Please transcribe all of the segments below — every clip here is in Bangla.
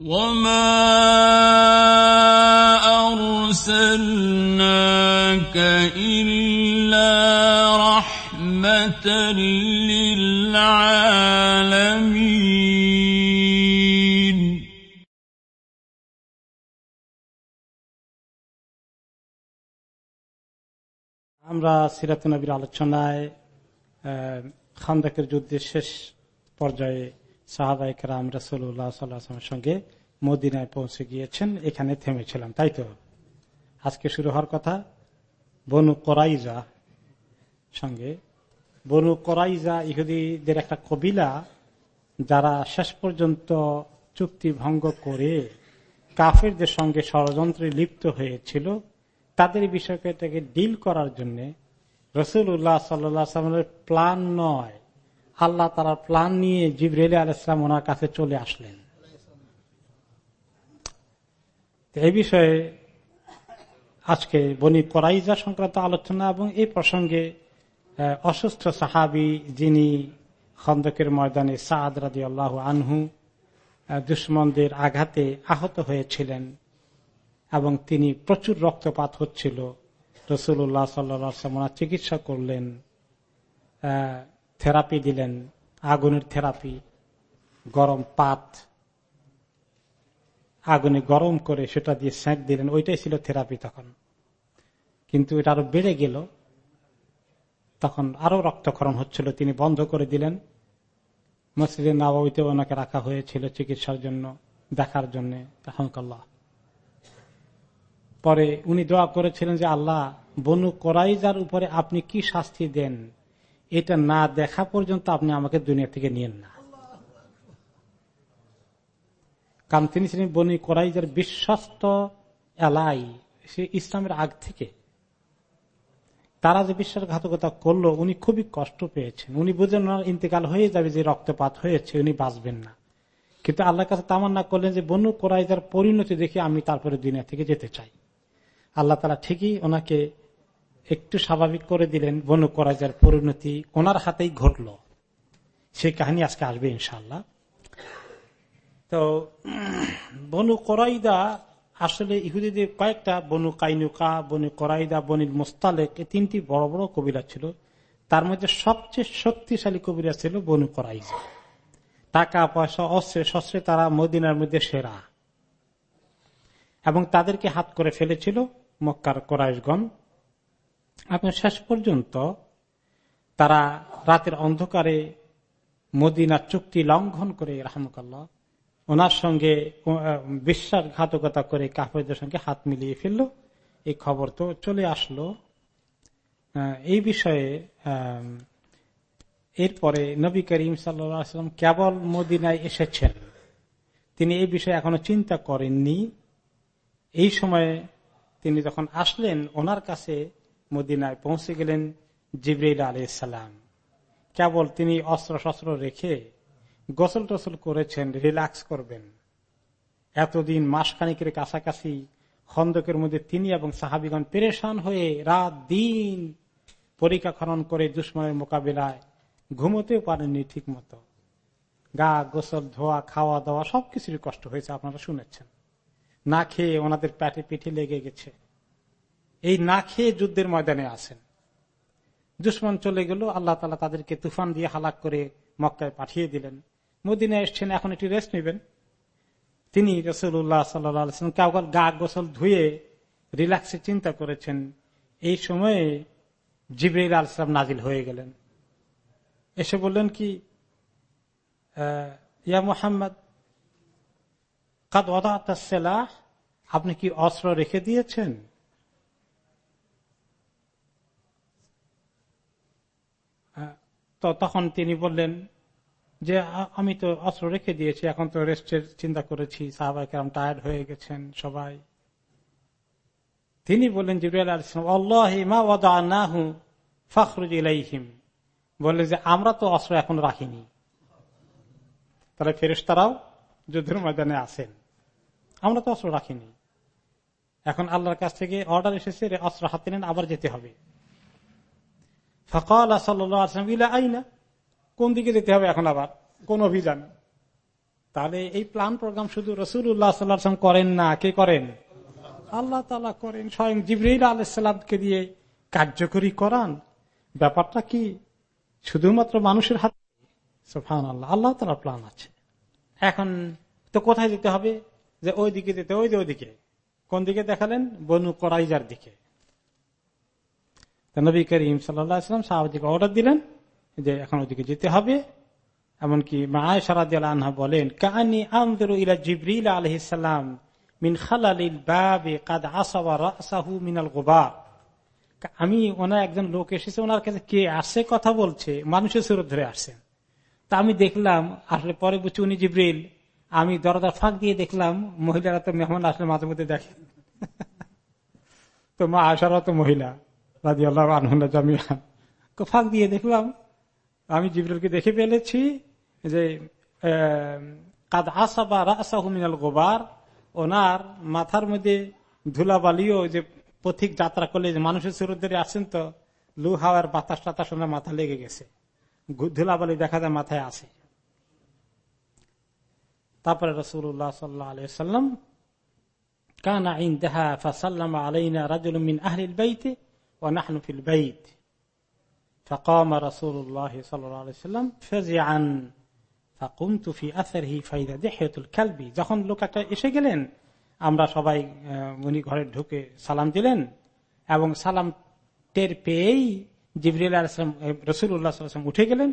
وما أرسلناك إلا رحمة للعالمين আমরা সিরাত নবীর আলোচনায় আহ, খান্দাকের যুদ্ধের শেষ পর্যায়ে সাহাবাইক রাম রসুল্লাহ সাল্লাহামের সঙ্গে মদিনায় পৌঁছে গিয়েছেন, এখানে থেমেছিলাম, তাই তো? আজকে শুরু হওয়ার কথা, বনু করাইজা সঙ্গে। বনু করাইজা ইহুদিদের একটা কবিলা যারা শেষ পর্যন্ত চুক্তি ভঙ্গ করে কাফেরদের সঙ্গে ষড়যন্ত্রে লিপ্ত হয়েছিল, তাদের বিষয়টাকে ডিল করার জন্য রসুল উল্লাহ সাল্লামের প্ল্যান নয়। আল্লাহ তারা প্ল্যান নিয়ে জিবরেল আলাইসলাম ওনার কাছে চলে আসলেন। এই বিষয়ে আজকে বনি করাইজা সংক্রান্ত আলোচনা এবং এই প্রসঙ্গে অসুস্থ সাহাবি যিনি খন্দকের ময়দানে সাদ রাজি আল্লাহ আনহু দুশ্মনদের আঘাতে আহত হয়েছিলেন এবং তিনি প্রচুর রক্তপাত হচ্ছিল। রসুল্লাহ সাল্লা চিকিৎসা করলেন। থেরাপি দিলেন, আগুনের থেরাপি, গরম পাত, আগুনে গরম করে সেটা দিয়ে স্যাঁক দিলেন, ওইটাই ছিল থেরাপি তখন। কিন্তু এটা আরও বেড়ে গেল। তখন আরও রক্তক্ষরণ হচ্ছিল, তিনি বন্ধ করে দিলেন। মসজিদে নবাবিতে ওনাকে রাখা হয়েছিল চিকিৎসার জন্য, দেখার জন্য রহমকাল্লাহ পরে উনি দোয়া করেছিলেন যে, আল্লাহ, বনু কোরাইজার উপরে আপনি কি শাস্তি দেন? এটা না দেখা পর্যন্ত আপনি আমাকে দুনিয়া থেকে নিয়েন না। কারণ তিনি ছিলেন বনি কোরাইজার বিশ্বস্ত এলাই সে ইসলামের আগ থেকে। তারা যে বিশ্বাসঘাতকতা করল, উনি খুবই কষ্ট পেয়েছেন। উনি বুঝেন ওনার ইন্তেকাল হয়ে যাবে যে রক্তপাত হয়েছে, উনি বাঁচবেন না। কিন্তু আল্লাহর কাছে তামান্না করলেন যে, বনু কোরাইজার পরিণতি দেখে আমি তারপরে দুনিয়া থেকে যেতে চাই। আল্লাহ তারা ঠিকই ওনাকে একটু স্বাভাবিক করে দিলেন, বনু কোরাইজার পরিণতি ওনার হাতেই ঘটল। সেই কাহিনী আজকে আসবে ইনশাল্লাহ তো, বনু করাইদা আসলে ইহুদিদের কয়েকটা, বনু কাইনুকা, বনু করাইদা বনিল মোস্তালেক, এই তিনটি বড় বড় কবিরা ছিল। তার মধ্যে সবচেয়ে শক্তিশালী কবিরা ছিল বনু করাইজা। টাকা, পয়সা, অস্ত্রে শস্ত্রে তারা মদিনার মধ্যে সেরা। এবং তাদেরকে হাত করে ফেলেছিল মক্কার কোরাইশগণ। আপনার শেষ পর্যন্ত তারা রাতের অন্ধকারে মদিনার চুক্তি লঙ্ঘন করে, রাহমকাল্লাহ, ওনার সঙ্গে বিশ্বাসঘাতকতা করে কাফেরদের সঙ্গে হাত মিলিয়ে ফেলল। এই খবর তো চলে আসলো। এই বিষয়ে এরপরে নবী করিম সাল্লাম কেবল মদিনায় এসেছেন। তিনি এই বিষয়ে এখনও চিন্তা করেননি। এই সময়ে তিনি যখন আসলেন, ওনার কাছে মদিনায় পৌঁছে গেলেন জিবরাইল আলাইসাল্লাম কেবল তিনি অস্ত্র শস্ত্র রেখে গোসল টোসল করেছেন, রিল্যাক্স করবেন। এতদিন মাসখানিকের কাছাকাছি খন্দকের মধ্যে তিনি এবং সাহাবিগণ পেরেশান হয়ে রাত দিন পরীক্ষা খনন করে দুশ্মনের মোকাবিলায় ঘুমোতেও পারেননি ঠিক মতো গা, গোসল, ধোয়া খাওয়া দাওয়া সবকিছুরই কষ্ট হয়েছে, আপনারা শুনেছেন। না খেয়ে ওনাদের প্যাটে পিঠে লেগে গেছে। এই না খেয়ে যুদ্ধের ময়দানে আসেন। দুশ্মন চলে গেল, আল্লাহ তালা তাদেরকে তুফান দিয়ে হালাক করে মক্কায় পাঠিয়ে দিলেন। মদিনে এসছেন, এখন একটু রেস্ট নেবেন। তিনি রসুল্লাহ সাল্লাম কাউকাল গা গোসল ধুয়ে রিল্যাক্সে চিন্তা করেছেন। এই সময়ে জিবরিল আলসালাম নাজিল হয়ে গেলেন। এসে বললেন কি ইয়া মোহাম্মদ, কাদ সেলাহ আপনি কি অস্ত্র রেখে দিয়েছেন? তো তখন তিনি বললেন যে আমি তো অস্ত্র রেখে দিয়েছি, এখন তো রেস্টের চিন্তা করেছি সাহাবাই কেরাম টায়ার্ড হয়ে গেছেন সবাই। তিনি বললেন ইলাইহিম। বললেন যে, আমরা তো অস্ত্র এখন রাখিনি। তাহলে ফেরেশতারাও যুদ্ধের ময়দানে আসেন আমরা তো অস্ত্র রাখিনি। এখন আল্লাহর কাছ থেকে অর্ডার এসেছে অস্ত্র হাতে নেন, আবার যেতে হবে। ফকাল সাল্লাম ইলা আইনা? কোন দিকে যেতে হবে এখন আবার? কোন অভিযান? তাহলে এই প্ল্যান প্রোগ্রাম শুধু রসুল উল্লাহ সাল্লাম করেন না, কে করেন? আল্লাহ তালা করেন, স্বয়ং জিবরিল আলাইসাল্লামকে দিয়ে কার্যকরী করান। ব্যাপারটা কি? শুধুমাত্র মানুষের হাতে? সোফান আল্লাহ আল্লাহ তালা প্ল্যান আছে। এখন তো কোথায় যেতে হবে? যে ওই দিকে যেতে, ওই যে ওইদিকে। কোন দিকে দেখালেন? বনু করাইজার দিকে। নবী করিম সাল্লাম সাহাবাদিকে অর্ডার দিলেন যে এখন ওদিকে যেতে হবে। এমনকি মায় সারাদ আনহা বলেন কাহানি আমদুর ইলা জিবরিল আলহিসাম মিন খালালিল বাবে কাদ আসাওয়া রাসাহু মিনাল গোবার আমি ওনার একজন লোক এসেছে, ওনার কাছে কে আসে কথা বলছে, মানুষের সুরত ধরে আসছেন তা আমি দেখলাম, আসলে পরে বুঝছি উনি জিব্রিল। আমি দরদার ফাঁক দিয়ে দেখলাম, মহিলারা তো মেহমান আসলে মাঝে মধ্যে দেখেন তো মা আসারও তো মহিলা। রাজি আল্লাহ আনহা জামিয়ান তো ফাঁক দিয়ে দেখলাম। আমি জিব্রিলকে দেখে ফেলেছি যে কাদ আসা বা রাসা হুমিনাল গোবার। ওনার মাথার মধ্যে ধুলাবালিও যে পথিক যাত্রা করলে যে মানুষের সুরত ধরে আসছেন তো, লু হাওয়ার বাতাস টাতাস ওনার মাথা লেগে গেছে। ধুলাবালি দেখা যায় মাথায় আসে তারপরে রসুল্লাহ সাল্লাহ আলিয়াল্লাম কানা ইন্দাহা ফাসাল্লাম আলাইনা রাজুল মিন আহলিল বাইতে ও নাহনু ফিল বাইত فقام رسول الله صلى الله عليه وسلم فزعا فقمت في اثره فاذا دحيه الكلب যখন লোকটা এসে গেলেন আমরা সবাই উনি ঘরে ঢুকে সালাম দিলেন এবং সালাম টের পেয়েই জিবরিল আলাইসলাম রসুল্লাহাম উঠে গেলেন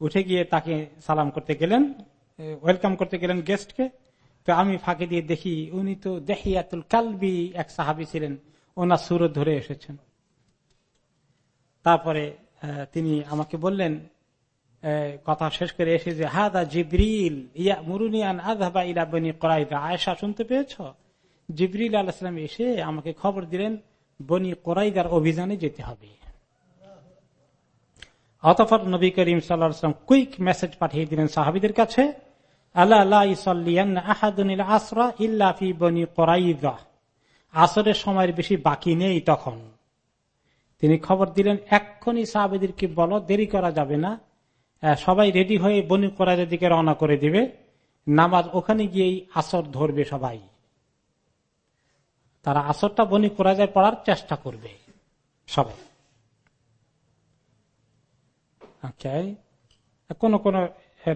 উঠে গিয়ে তাকে সালাম করতে গেলেন ওয়েলকাম করতে গেলেন গেস্টকে তো আমি ফাঁকে দিয়ে দেখি উনি তো দেহিয়াতুল কালবি এক সাহাবি ছিলেন ওনার সুরত ধরে এসেছেন তারপরে তিনি আমাকে বললেন কথা শেষ করে এসে যে, হাদা জিবরিল ইয়া মুরুনিয়ান আধাবা ইলা বনি করাইদা। আয়সা শুনতে পেয়েছ? জিবরিল আলাহাম এসে আমাকে খবর দিলেন, বনি কোরাইদার অভিযানে যেতে হবে। অতফর নবী করিম সাল্লাম কুইক মেসেজ পাঠিয়ে দিলেন সাহাবিদের কাছে আসরের সময়ের বেশি বাকি নেই তখন। তিনি খবর দিলেন, এক্ষুনি সাহাবিদেরকে বলো, দেরি করা যাবে না। সবাই রেডি হয়ে বনি করাইদের দিকে রওনা করে দিবে। নামাজ ওখানে গিয়েই আসর ধরবে সবাই। তারা আসরটা বনি কোরাজায় পড়ার চেষ্টা করবে, সবাই। কোন কোন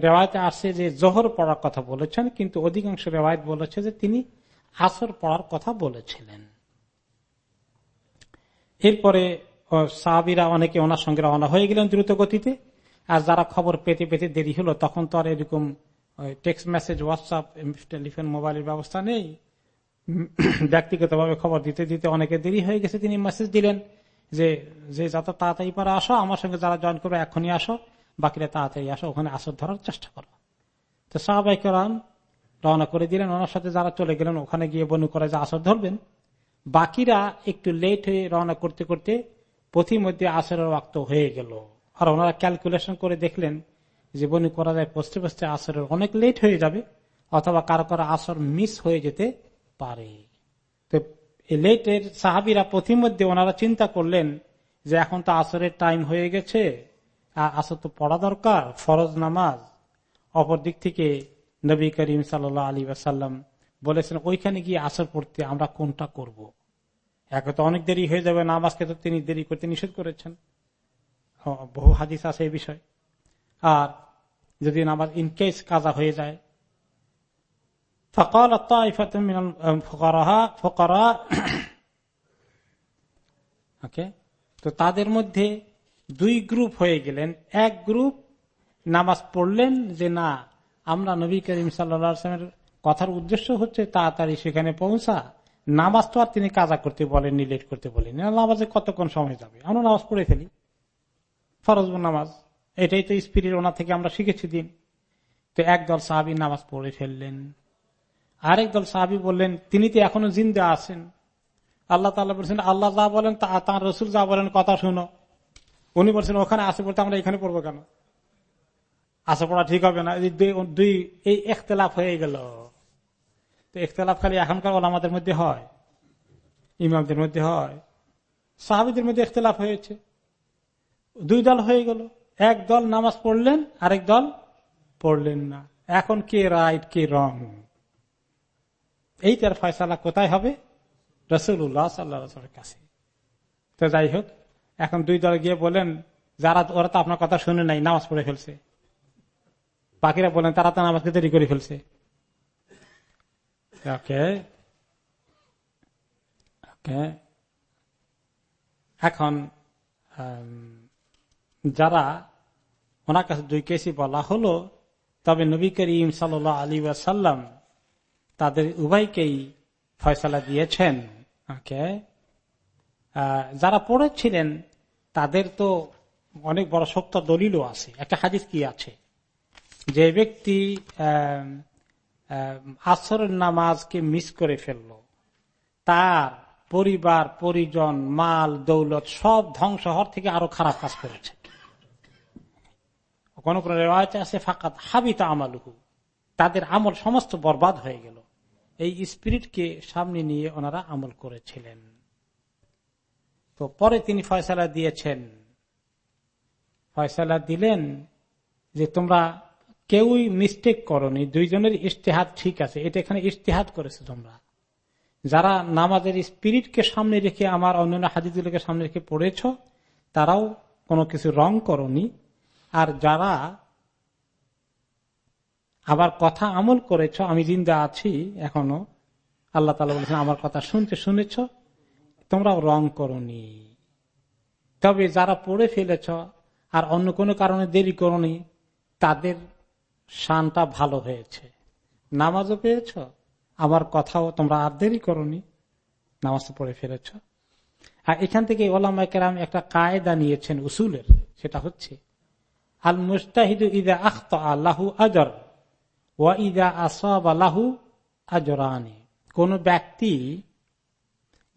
রেওয়ায়তে আসছে যে জোহর পড়ার কথা বলেছেন, কিন্তু অধিকাংশ রেওয়ায়ত বলেছে যে তিনি আসর পড়ার কথা বলেছিলেন। এরপরে সাহাবিরা অনেকে ওনার সঙ্গে রওনা হয়ে গেলেন দ্রুত গতিতে আর যারা খবর পেতে পেতে দেরি হলো, তখন তো আর এরকম টেক্সট মেসেজ হোয়াটসঅ্যাপ টেলিফোন মোবাইলের ব্যবস্থা নেই। ব্যক্তিগতভাবে খবর দিতে দিতে অনেকে দেরি হয়ে গেছে, তিনি মেসেজ দিলেন যে যে যত তাড়াতাড়ি পরে আসো, আমার সঙ্গে যারা জয়েন করবে, এখনই আসো, বাকিরা তাড়াতাড়ি আসো, ওখানে আসর ধরার চেষ্টা করো। তো সাহাবাই করান রওনা করে দিলেন, ওনার সাথে যারা চলে গেলেন, ওখানে গিয়ে বনু করে যে আসর ধরবেন। বাকিরা একটু লেট হয়ে রওনা করতে করতে পথিমধ্যে আসরের ওয়াক্ত হয়ে গেল। আর ওনারা ক্যালকুলেশন করে দেখলেন যে বনি করা যায় পস্তে পস্তে আসরের অনেক লেট হয়ে যাবে, অথবা কারও কারও আসর মিস হয়ে যেতে পারে। তো লেটের সাহাবিরা পথিমধ্যে ওনারা চিন্তা করলেন যে এখন তো আসরের টাইম হয়ে গেছে, আর আসর তো পড়া দরকার, ফরজ নামাজ। অপর দিক থেকে নবী করিম সাল আলী আসাল্লাম বলেছেন, ওইখানে গিয়ে আসর পড়তে আমরা কোনটা করব। এক তো অনেক দেরি হয়ে যাবে নামাজকে তো তিনি দেরি করতে নিষেধ করেছেন বহু হাদিস আছে এই বিষয় আর যদি নামাজ ইনকেস কাজা হয়ে যায় فقال الطائفة من الفقراء فقراء ওকে তো তাদের মধ্যে দুই গ্রুপ হয়ে গেলেন এক গ্রুপ নামাজ পড়লেন যে না আমরা নবী করিম সাল্লামের কথার উদ্দেশ্য হচ্ছে তাড়াতাড়ি সেখানে পৌঁছা নামাজ তো আর তিনি কাজা করতে বলেন লেট করতে বলেন। নামাজে কতক্ষণ সময় যাবে? আমরা নামাজ পড়ে ফেলি। ফরজ নামাজ। এটাই তো স্পিরিট ওনা থেকে আমরা শিখেছি দিন। তো একদল সাহাবি নামাজ পড়ে ফেললেন। আরেক দল সাহাবি বললেন, তিনি তো এখনও জিন্দা আছেন। আল্লাহ তাল্লাহ বলছেন, আল্লাহ যা বলেন তাঁর রসুল যা বলেন, কথা শুনো। উনি বলছেন, ওখানে আসে পড়তে আমরা এখানে পড়ব কেন? আসা পড়া ঠিক হবে না। দুই এই একতলাফ হয়ে গেল। তো একতলাফ খালি এখনকার আমাদের মধ্যে হয়, ইমামদের মধ্যে হয়, সাহাবিদের মধ্যে একতলাফ হয়েছে। দুই দল হয়ে গেল। এক দল নামাজ পড়লেন, আরেক দল পড়লেন না। এখন কে রাইট কে রং এইটার ফয়সালা কোথায় হবে? রসুল্লাহ সাল্লাহের কাছে। তো যাই হোক, এখন দুই দল গিয়ে বলেন, যারা, ওরা তো আপনার কথা শুনে নাই, নামাজ পড়ে ফেলছে। বাকিরা বলেন, তারা তো নামাজকে দেরি করে ফেলছে। ওকে ওকে এখন যারা ওনার কাছে দুই কেসি বলা হলো, তবে নবী করিম সাল আলী ওয়াসাল্লাম তাদের উভয়কেই ফয়সলা দিয়েছেন। ওকে যারা পড়েছিলেন, তাদের তো অনেক বড় শক্ত দলিলও আছে। একটা হাদিস কি আছে? যে ব্যক্তি আসরের নামাজকে মিস করে ফেলল। তার পরিবার, পরিজন, মাল, দৌলত সব ধ্বংস হওয়ার থেকে আরও খারাপ কাজ করেছে। কোন কোন রেওয়াজ আছে, ফাঁকাত হাবিতা আমালুহু। তাদের আমল সমস্ত বরবাদ হয়ে গেল। এই স্পিরিটকে সামনে নিয়ে ওনারা আমল করেছিলেন। তো পরে তিনি ফয়সালা দিয়েছেন। ফয়সালা দিলেন যে তোমরা কেউই মিস্টেক করনি, দুইজনের ইশতেহাত ঠিক আছে, এটা এখানে ইশতেহাত করেছে তোমরা। যারা নামাজের স্পিরিটকে সামনে রেখে আমার অন্যান্য হাদিদুলকে সামনে রেখে পড়েছ, তারাও কোনো কিছু রং করনি। আর যারা আবার কথা আমল করেছ, আমি জিন্দা আছি এখনও, আল্লাহ তালা বলেছেন, আমার কথা শুনতে শুনেছ, তোমরাও রং করনি। তবে যারা পড়ে ফেলেছ, আর অন্য কোনো কারণে দেরি করনি, তাদের শানটা ভালো হয়েছে। নামাজও পেয়েছ? আমার কথাও তোমরা আর দেরি করনি। নামাজ পড়ে ফেলেছ। আর এখান থেকে ওলামাকেরাম একটা কায়দা নিয়েছেন উসুলের, সেটা হচ্ছে আল মুস্তাহিদু ইদা আখত আল্লাহু আজর, ওয়া ইদা আসব আল্লাহু আজরানি। কোন ব্যক্তি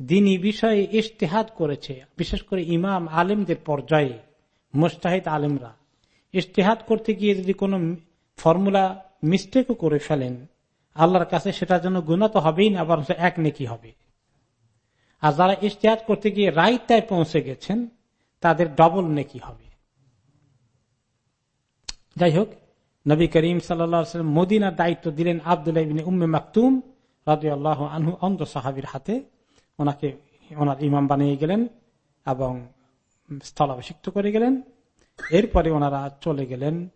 দিনী বিষয়ে ইশতেহাদ করেছে, বিশেষ করে ইমাম আলিমদের পর্যায়ে, মুস্তাহিদ আলিমরা, ইশতেহাদ করতে গিয়ে যদি কোন ফর্মুলা মিস্টেকও করে ফেলেন। আল্লাহর কাছে সেটার জন্য গুণা তো হবেই না বরং এক নেকি হবে। আর যারা ইশতেহাদ করতে গিয়ে রাইটায় পৌঁছে গেছেন, তাদের ডবল নেকি হবে। যাই হোক, নবী করিম সাল্লাম মদিনার দায়িত্ব দিলেন আবদুল্লাহ উম্মে মাকতুম রাজু আল্লাহ আনহু, অন্ধ সাহাবির হাতে। ওনাকে, ওনার ইমাম বানিয়ে গেলেন এবং স্থলাভিষিক্ত করে গেলেন। এরপরে ওনারা চলে গেলেন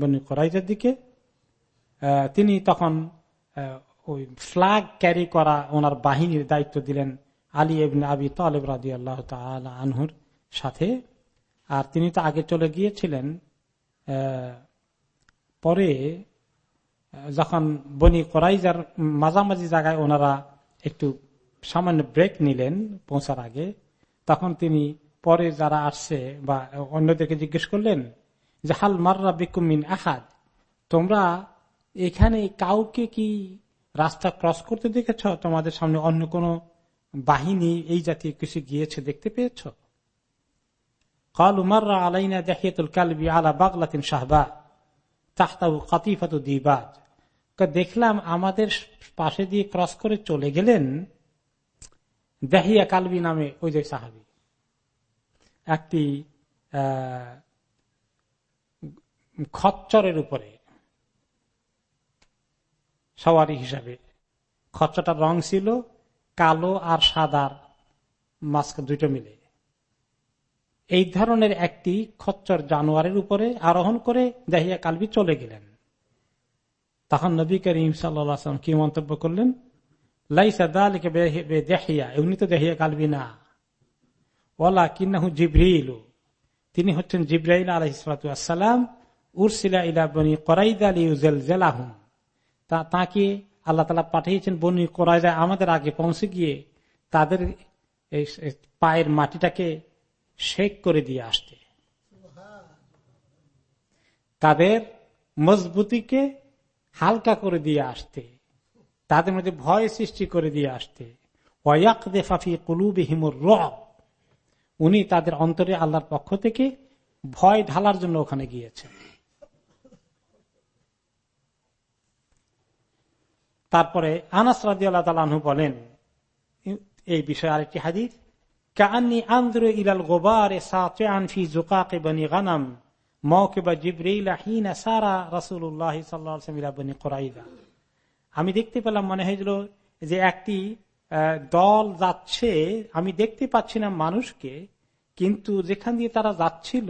বনি করাইজের দিকে। তিনি তখন ওই ফ্ল্যাগ ক্যারি করা ওনার বাহিনীর দায়িত্ব দিলেন আলী এবিন আবি তালেব রাজি আল্লাহ আনহুর সাথে। আর তিনি তো আগে চলে গিয়েছিলেন পরে যখন বনি করাইজার মাঝামাঝি জায়গায় ওনারা একটু সামান্য ব্রেক নিলেন পৌঁছার আগে, তখন তিনি পরে যারা আসছে বা অন্যদেরকে জিজ্ঞেস করলেন যে, হাল মাররা বিকুমিন আহাদ। তোমরা এখানে কাউকে কি রাস্তা ক্রস করতে দেখেছ? তোমাদের সামনে অন্য কোন বাহিনী এই জাতীয় কিছু গিয়েছে দেখতে পেয়েছ? কাল উমাররা আলাইনা দেখিয়াতুল কালবি আলা বাগলাতিন শাহবা তাহতাবু কাতিফাতু দিবাজ। দেখলাম আমাদের পাশে দিয়ে ক্রস করে চলে গেলেন দেহিয়া কালবি নামে ওই যে সাহাবি। একটি খচ্চরের উপরে। সওয়ারি হিসাবে। খচ্চটার রং ছিল কালো আর সাদার মাস্ক দুটো মিলে। এই ধরনের একটি খচ্চর জানোয়ারের উপরে আরোহণ করে দেহিয়া কালবি চলে গেলেন। তখন নবী করিম সাল্লাম কি মন্তব্য করলেন? এমনি তো কালবি না। ওলা তিনি হচ্ছেন জিব্রাইল আলহিসাম উরসিলা ইলা বনি করাইদ আলী উজেল জেলাহুম তা, তাকে আল্লাহ তালা পাঠিয়েছেন বনি করাইদা আমাদের আগে পৌঁছে গিয়ে তাদের পায়ের মাটিটাকে শেক করে দিয়ে আসতে। তাদের মজবুতিকে হালকা করে দিয়ে আসতে। তাদের মধ্যে ভয় সৃষ্টি করে দিয়ে আসতে। ওয়াক দেফাফি কুলুবিহিমুর রব উনি তাদের অন্তরে আল্লাহর পক্ষ থেকে ভয় ঢালার জন্য ওখানে গিয়েছেন। তারপরে আনাস রাজি বলেন, এই বিষয়ে আরেকটি হাদিস কান্নি আন্দ্র ইলাল গোবার আনফি গানাম সারা আমি দেখতে পেলাম, মনে হয়েছিল যে একটি দল যাচ্ছে, আমি দেখতে পাচ্ছি না মানুষকে, কিন্তু যেখান দিয়ে তারা যাচ্ছিল,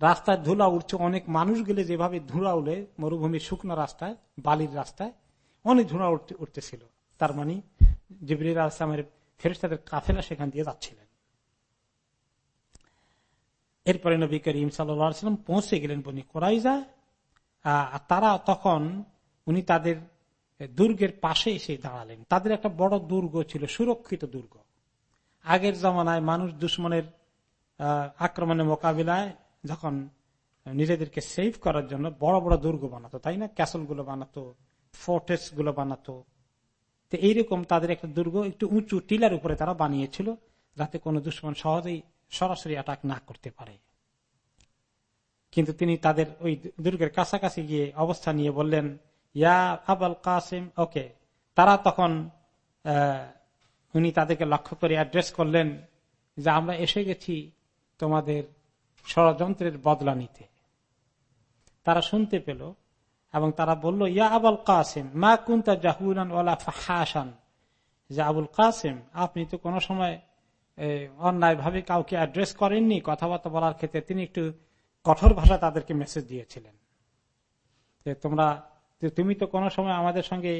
রাস্তায় ধুলা উঠছে অনেক মানুষ গেলে যেভাবে ধুলা উঠে মরুভূমির শুকনো রাস্তায়, বালির রাস্তায় অনেক ধুলা উঠতেছিল তার মানে জিবরিল আসলামের ফেরিস্তাদের কাফেলা সেখান দিয়ে যাচ্ছিলেন। এরপরে নবী করিম সাল্লাম পৌঁছে গেলেন বনি কোরাইজা তারা তখন উনি তাদের দুর্গের পাশে এসে দাঁড়ালেন। তাদের একটা বড় দুর্গ ছিল, সুরক্ষিত দুর্গ। আগের জমানায় মানুষ দুশ্মনের আক্রমণের মোকাবিলায় যখন নিজেদেরকে সেভ করার জন্য বড় বড় দুর্গ বানাতো, তাই না? ক্যাসলগুলো বানাতো ফোর্টেসগুলো বানাতো। তো এইরকম তাদের একটা দুর্গ, একটু উঁচু টিলার উপরে তারা বানিয়েছিল, যাতে কোনো দুশ্মন সহজেই সরাসরি অ্যাটাক না করতে পারে। কিন্তু তিনি তাদের ওই দুর্গের কাছাকাছি গিয়ে অবস্থা নিয়ে বললেন, ইয়া আবাল কাসিম, ওকে। তারা তখন উনি তাদেরকে লক্ষ্য করে অ্যাড্রেস করলেন যে, আমরা এসে গেছি তোমাদের ষড়যন্ত্রের বদলা নিতে। তারা শুনতে পেল এবং তারা বলল, ইয়া আবুল কাসিম, মা কুন্তা জাহুরান ওলা ফাহাসান যে আবুল কাসিম, আপনি তো কোনো সময় অন্যায় ভাবে কাউকে অ্যাড্রেস করেননি, কথাবার্তা বলার ক্ষেত্রে তিনি একটু কঠোর ভাষা তাদেরকে মেসেজ দিয়েছিলেন। যে তোমরা তুমি তো কোনো সময় আমাদের সঙ্গে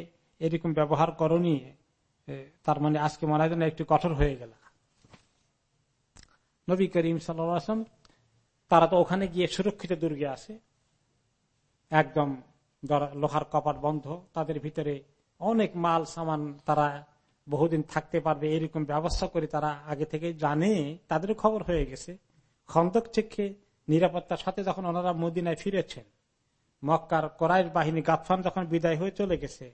এরকম ব্যবহার করনি তার মানে আজকে মনে হয় একটু কঠোর হয়ে গেল। নবী করিম সাল্লাম তারা তো ওখানে গিয়ে সুরক্ষিত দুর্গে আছে। একদম লোহার কপাট বন্ধ, তাদের ভিতরে অনেক মাল সামান তারা বহুদিন থাকতে পারবে, এরকম ব্যবস্থা করে তারা আগে থেকে জানে, তাদের খবর হয়ে গেছে। খন্দক চেখে নিরাপত্তার সাথে যখন ওনারা মদিনায় ফিরেছেন, মক্কার করাইশ বাহিনী গাফান যখন বিদায় হয়ে চলে গেছে,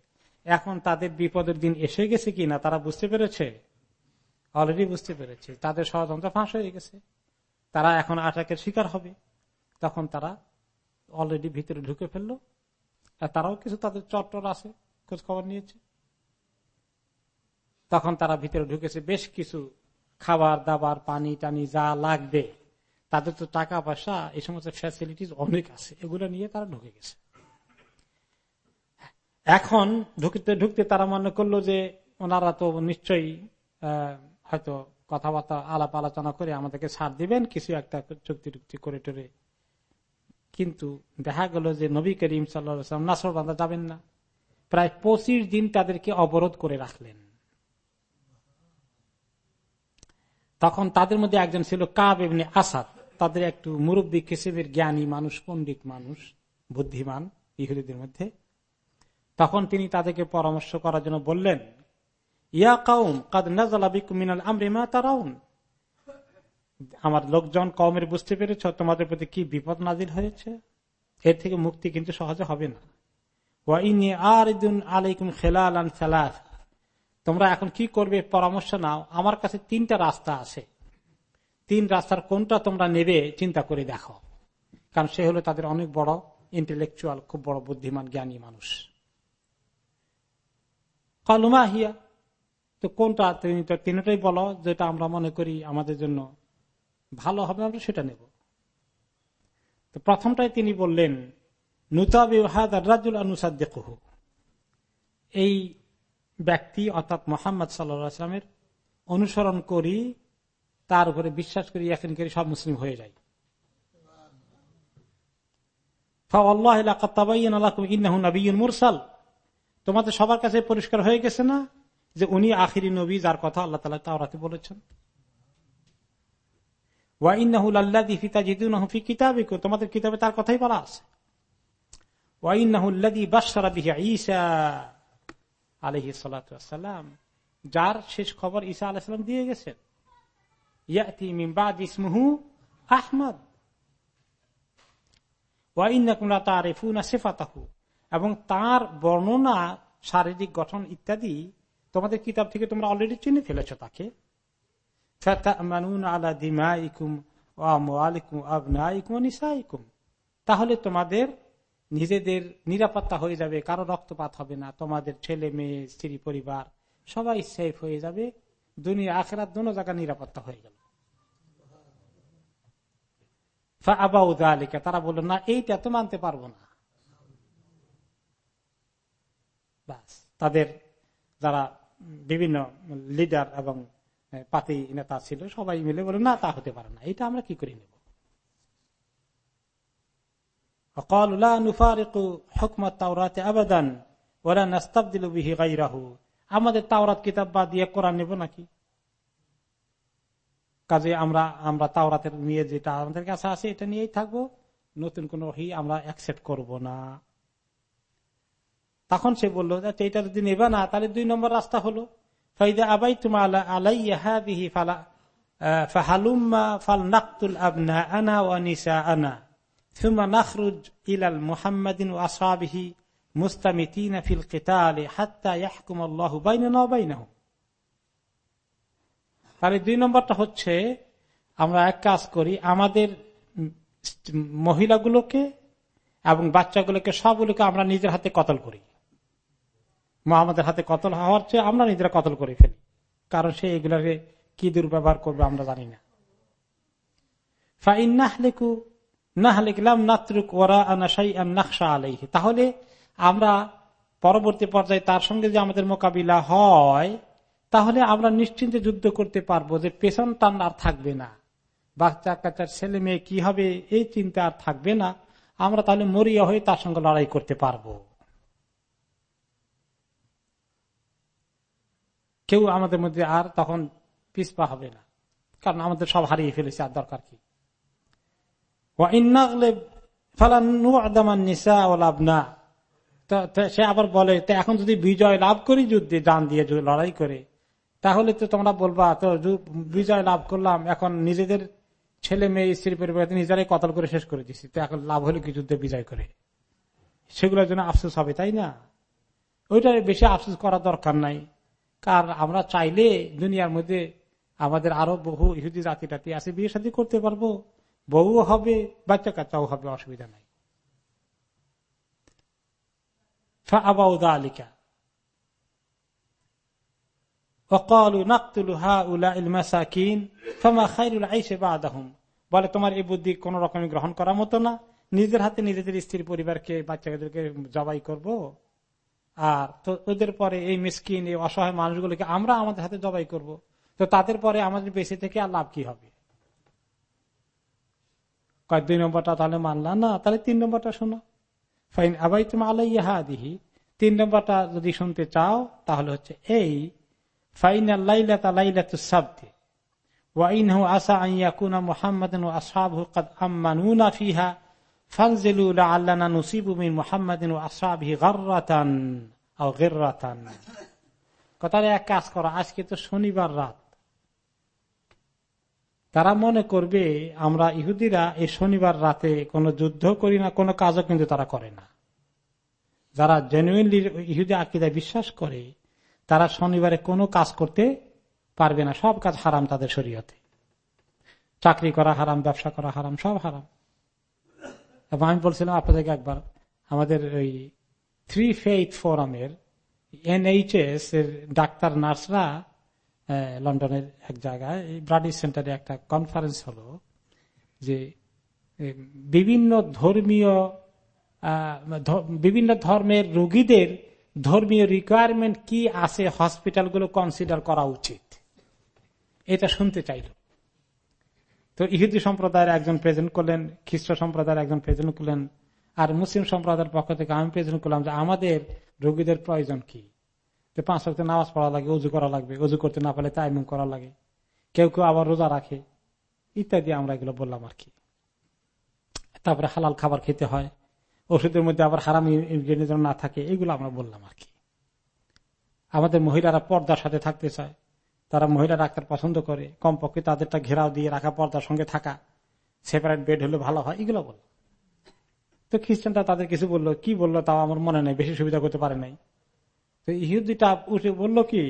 এখন তাদের বিপদের দিন এসে গেছে কিনা তারা বুঝতে পেরেছে? অলরেডি বুঝতে পেরেছে। তাদের ষড়যন্ত্র ফাঁস হয়ে গেছে। তারা এখন আটাকের শিকার হবে। তখন তারা অলরেডি ভিতরে ঢুকে ফেলল। তারাও কিছু তাদের চট্টর আছে খোঁজ খবর নিয়েছে। তখন তারা ভিতরে ঢুকেছে, বেশ কিছু খাবার, দাবার, পানি টানি যা লাগবে, তাদের তো টাকা পয়সা, এই সমস্ত ফ্যাসিলিটিস অনেক আছে, এগুলো নিয়ে তারা ঢুকে গেছে। এখন ঢুকতে ঢুকতে তারা মনে করল যে ওনারা তো নিশ্চয়ই হয়তো কথাবার্তা আলাপ আলোচনা করে আমাদেরকে ছাড় দিবেন, কিছু একটা চুক্তি টুক্তি করে টরে কিন্তু দেখা গেল যে নবী করিম সাল্লাম নাসর বান্ধা যাবেন না। প্রায় পঁচিশ দিন তাদেরকে অবরোধ করে রাখলেন। তখন তাদের মধ্যে একজন ছিল কাব এমনি আসাদ। তাদের একটু মুরব্বী কিসেবের জ্ঞানী মানুষ, পণ্ডিত মানুষ, বুদ্ধিমান ইহুদিদের মধ্যে। তখন তিনি তাদেরকে পরামর্শ করার জন্য বললেন, ইয়া কাউম কাদ নাজালাবিকুমিনাল আমরিমা তারাউন। আমার লোকজন কমের বুঝতে পেরেছ, তোমাদের প্রতি কি বিপদ নাজির হয়েছে? এর থেকে মুক্তি কিন্তু সহজে হবে না। তোমরা এখন কি করবে, পরামর্শ নাও। আমার কাছে তিনটা রাস্তা আছে। তিন রাস্তার কোনটা তোমরা নেবে, চিন্তা করে দেখো। কারণ সে হলো তাদের অনেক বড় ইন্টেলেকচুয়াল খুব বড় বুদ্ধিমান, জ্ঞানী মানুষ। কলুমা হিয়া। তো কোনটা? তুমি তিনটাই বলো, যেটা আমরা মনে করি আমাদের জন্য ভালো হবে আমরা সেটা নেব। তো প্রথমটাই তিনি বললেন এই ব্যক্তি, অর্থাৎ মোহাম্মদ সাল্লামের অনুসরণ করি, তার উপরে বিশ্বাস করি এখন করি, সব মুসলিম হয়ে যায়। মুরসাল। তোমাদের সবার কাছে পরিষ্কার হয়ে গেছে না যে উনি আখিরি নবী, যার কথা আল্লাহ তালা তাওরাতে বলেছেন? তোমাদের কিতাবে তার কথাই বলা আছে। যার শেষ খবর ঈসা আলাহিসাম দিয়ে গেছেন। ইসমুহু আহমদ। এবং তার বর্ণনা, শারীরিক গঠন ইত্যাদি তোমাদের কিতাব থেকে তোমরা অলরেডি চিনে ফেলেছ তাকে। তাহলে তোমাদের নিজেদের নিরাপত্তা হয়ে যাবে, কারও রক্তপাত হবে না। তোমাদের ছেলে, মেয়ে, স্ত্রী, পরিবার, সবাই সেফ হয়ে যাবে। দুনিয়া, আখেরাত দোনো জায়গা নিরাপত্তা হয়ে গেল। আবাউদা আলিকা তারা বলল, না, এইটা তো মানতে পারব না। তাদের যারা বিভিন্ন লিডার এবং পাতি নেতা ছিল, সবাই মিলে বলে, না, তা হতে পারে না, এটা আমরা কি করে নেব? আমাদের তাওরাত কিতাব বা দিয়ে কোরআন নেব নাকি? কাজে আমরা আমরা তাওরাতের নিয়ে যেটা আমাদের কাছে আছে, এটা নিয়েই থাকব। নতুন কোন হি আমরা অ্যাকসেপ্ট করব না। তখন সে বলল যে এটা যদি নেবে না, তাহলে দুই নম্বর রাস্তা হলো। ফাইদা আবাই তুমা আলাইহি ফালা ফাহালুম্মা ফাল নাকতুল আবনা আনা ওয়া নিসা আনা ثم نخرج إلى المحمد وأصحابه مستمتين في القتال حتى يحكم الله بيننا وبينهم তাহলে দুই নম্বরটা হচ্ছে আমরা এক কাজ করি আমাদের মহিলাগুলোকে এবং বাচ্চাগুলোকে সবগুলোকে আমরা নিজের হাতে কতল করি মোহাম্মদের হাতে কতল হওয়ার চেয়ে আমরা নিজেরা কতল করে ফেলি? কারণ সে এগুলাকে কি দুর্ব্যবহার করবে আমরা জানি না। তাহলে আমরা পরবর্তী পর্যায়ে তার সঙ্গে যে আমাদের মোকাবিলা হয়, তাহলে আমরা নিশ্চিন্তে যুদ্ধ করতে পারব যে পেছন টান আর থাকবে না। বাচ্চা কাচ্চার ছেলে মেয়ে কি হবে, এই চিন্তা আর থাকবে না। আমরা তাহলে মরিয়া হয়ে তার সঙ্গে লড়াই করতে পারব। কেউ আমাদের মধ্যে আর তখন পিসপা হবে না। কারণ আমাদের সব হারিয়ে ফেলেছে, আর দরকার কি? সে আবার বলে এখন যদি বিজয় লাভ করি যুদ্ধে দান দিয়ে লড়াই করে, তাহলে তো তোমরা বলবা, তো বিজয় লাভ করলাম, এখন নিজেদের ছেলে মেয়ে, স্ত্রী পরিবার নিজেরাই কতল করে শেষ করে দিচ্ছি তো এখন লাভ হলে কি যুদ্ধে বিজয় করে? সেগুলোর জন্য আফসোস হবে, তাই না? ওইটা বেশি আফসোস করার দরকার নাই। কার আমরা চাইলে দুনিয়ার মধ্যে আমাদের আরও বহু ইহুদি জাতি টাতি আছে, বিয়ে সাথে করতে পারব, বউ হবে, বাচ্চা কাচ্চাও হবে, অসুবিধা নাই। বলে, তোমার এই বুদ্ধি কোন রকম গ্রহণ করার মতো না। নিজের হাতে নিজেদের স্ত্রীর পরিবারকে, বাচ্চাদেরকে জবাই করব। আর তো ওদের পরে এই মিসকিন, এই অসহায় মানুষগুলোকে আমরা আমাদের হাতে জবাই করব। তো তাদের পরে আমাদের বেশি থেকে আর লাভ কি হবে? কয়েক দুই নম্বরটা তাহলে মানলা? না, তাহলে তিন নম্বরটা শোনো। ফাইন আবাই তুমি আলাইহা দিহি তিন নম্বরটা যদি শুনতে চাও, তাহলে হচ্ছে এই ফাইন লাইলাতা লাইলাতু ওয়াইনহু আসা আইয়াকুনা মুহাম্মাদান ওয়া আসহাবহু قد আমানুনা ফিহা। শনিবার রাত। তারা মনে করবে, আমরা ইহুদিরা এই শনিবার রাতে কোনো যুদ্ধ করি না, কোনো কাজও কিন্তু তারা করে না। যারা জেনুইনলি ইহুদি আকিদায় বিশ্বাস করে, তারা শনিবারে কোনো কাজ করতে পারবে না, সব কাজ হারাম তাদের শরীয়তে। চাকরি করা হারাম, ব্যবসা করা হারাম, সব হারাম। এবং আমি বলছিলাম আপনাদেরকে একবার, আমাদের ওই থ্রি ফেইথ ফোরামের এনএইচএস এর ডাক্তার, নার্সরা লন্ডনের এক জায়গায় ব্রাডি সেন্টারে একটা কনফারেন্স হলো যে বিভিন্ন ধর্মীয় বিভিন্ন ধর্মের রোগীদের ধর্মীয় রিকোয়ারমেন্ট কি আছে হসপিটালগুলো কনসিডার করা উচিত। এটা শুনতে চাইল। তো ইহুদি সম্প্রদায়ের একজন প্রেজেন্ট করলেন, খ্রিস্ট সম্প্রদায়ের একজন প্রেজেন্ট করলেন, আর মুসলিম সম্প্রদায়ের পক্ষ থেকে আমি প্রেজেন্ট করলাম যে আমাদের রোগীদের প্রয়োজন কি? পাঁচ ওয়াক্ত নামাজ পড়া লাগে, উজু করা লাগবে, উজু করতে না পারলে তাইমুম করা লাগে, কেউ কেউ আবার রোজা রাখে, ইত্যাদি আমরা এগুলো বললাম আর কি। তারপরে হালাল খাবার খেতে হয়, ওষুধের মধ্যে আবার হারাম যেন না থাকে, এগুলো আমরা বললাম আর কি। আমাদের মহিলারা পর্দার সাথে থাকতে চায় তারা মহিলা ডাক্তার পছন্দ করে, কমপক্ষে তাদেরটা ঘেরাও দিয়ে রাখা, পর্দার সঙ্গে থাকা সেপারেট বেড হলে ভালো হয়, এগুলো বল। তো খ্রিস্টানটা তাদের কিছু বলল, কি বলল তাও আমার মনে নেই, বেশি সুবিধা করতে পারে নাই। তো ইহুদিটা উঠে বলল কি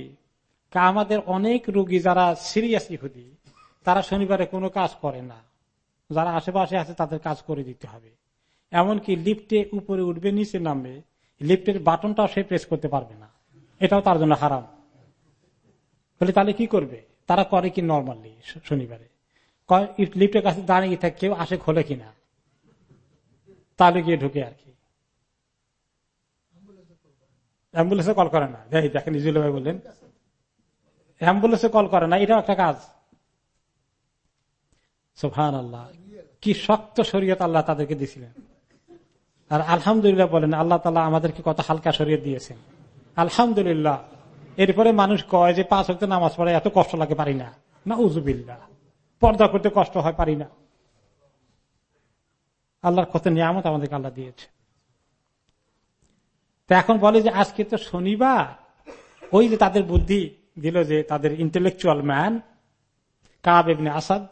আমাদের অনেক রুগী যারা সিরিয়াস ইহুদি, তারা শনিবারে কোনো কাজ করে না। যারা আশেপাশে আছে তাদের কাজ করে দিতে হবে। এমনকি লিফটে উপরে উঠবে, নিচে নামবে, লিফটের বাটনটাও সে প্রেস করতে পারবে না। এটাও তার জন্য হারাম। বলে, তাহলে কি করবে? তারা করে কি নর্মালি শনিবারে? লিফটের কাছে দাঁড়িয়ে থাকে, কেউ আসে খোলে কিনা? তাহলে গিয়ে ঢুকে আর কি। অ্যাম্বুলেন্সে কল করে না। দেখেন, ইজুল ভাই বললেন, অ্যাম্বুলেন্সে কল করে না, এটাও একটা কাজ। সোফান আল্লাহ কি শক্ত শরীয়ত আল্লাহ তাদেরকে দিয়েছিলেন। আর আলহামদুলিল্লাহ বলেন, আল্লাহ তালা আমাদেরকে কত হালকা শরীয়ত দিয়েছেন। আলহামদুলিল্লাহ। এরপরে মানুষ কয় যে পাঁচ হক্ত নামাজ পড়ে, এত কষ্ট লাগে, পারি না। না উজুবিল্লা পর্দা করতে কষ্ট হয়, পারি না। আল্লাহর কত নিয়ামত আমাদেরকে আল্লাহ দিয়েছে। তো এখন বলে যে আজকে তো শনিবার। ওই যে তাদের বুদ্ধি দিল যে তাদের ইন্টেলেকচুয়াল ম্যান কাব এমনি আসাদ,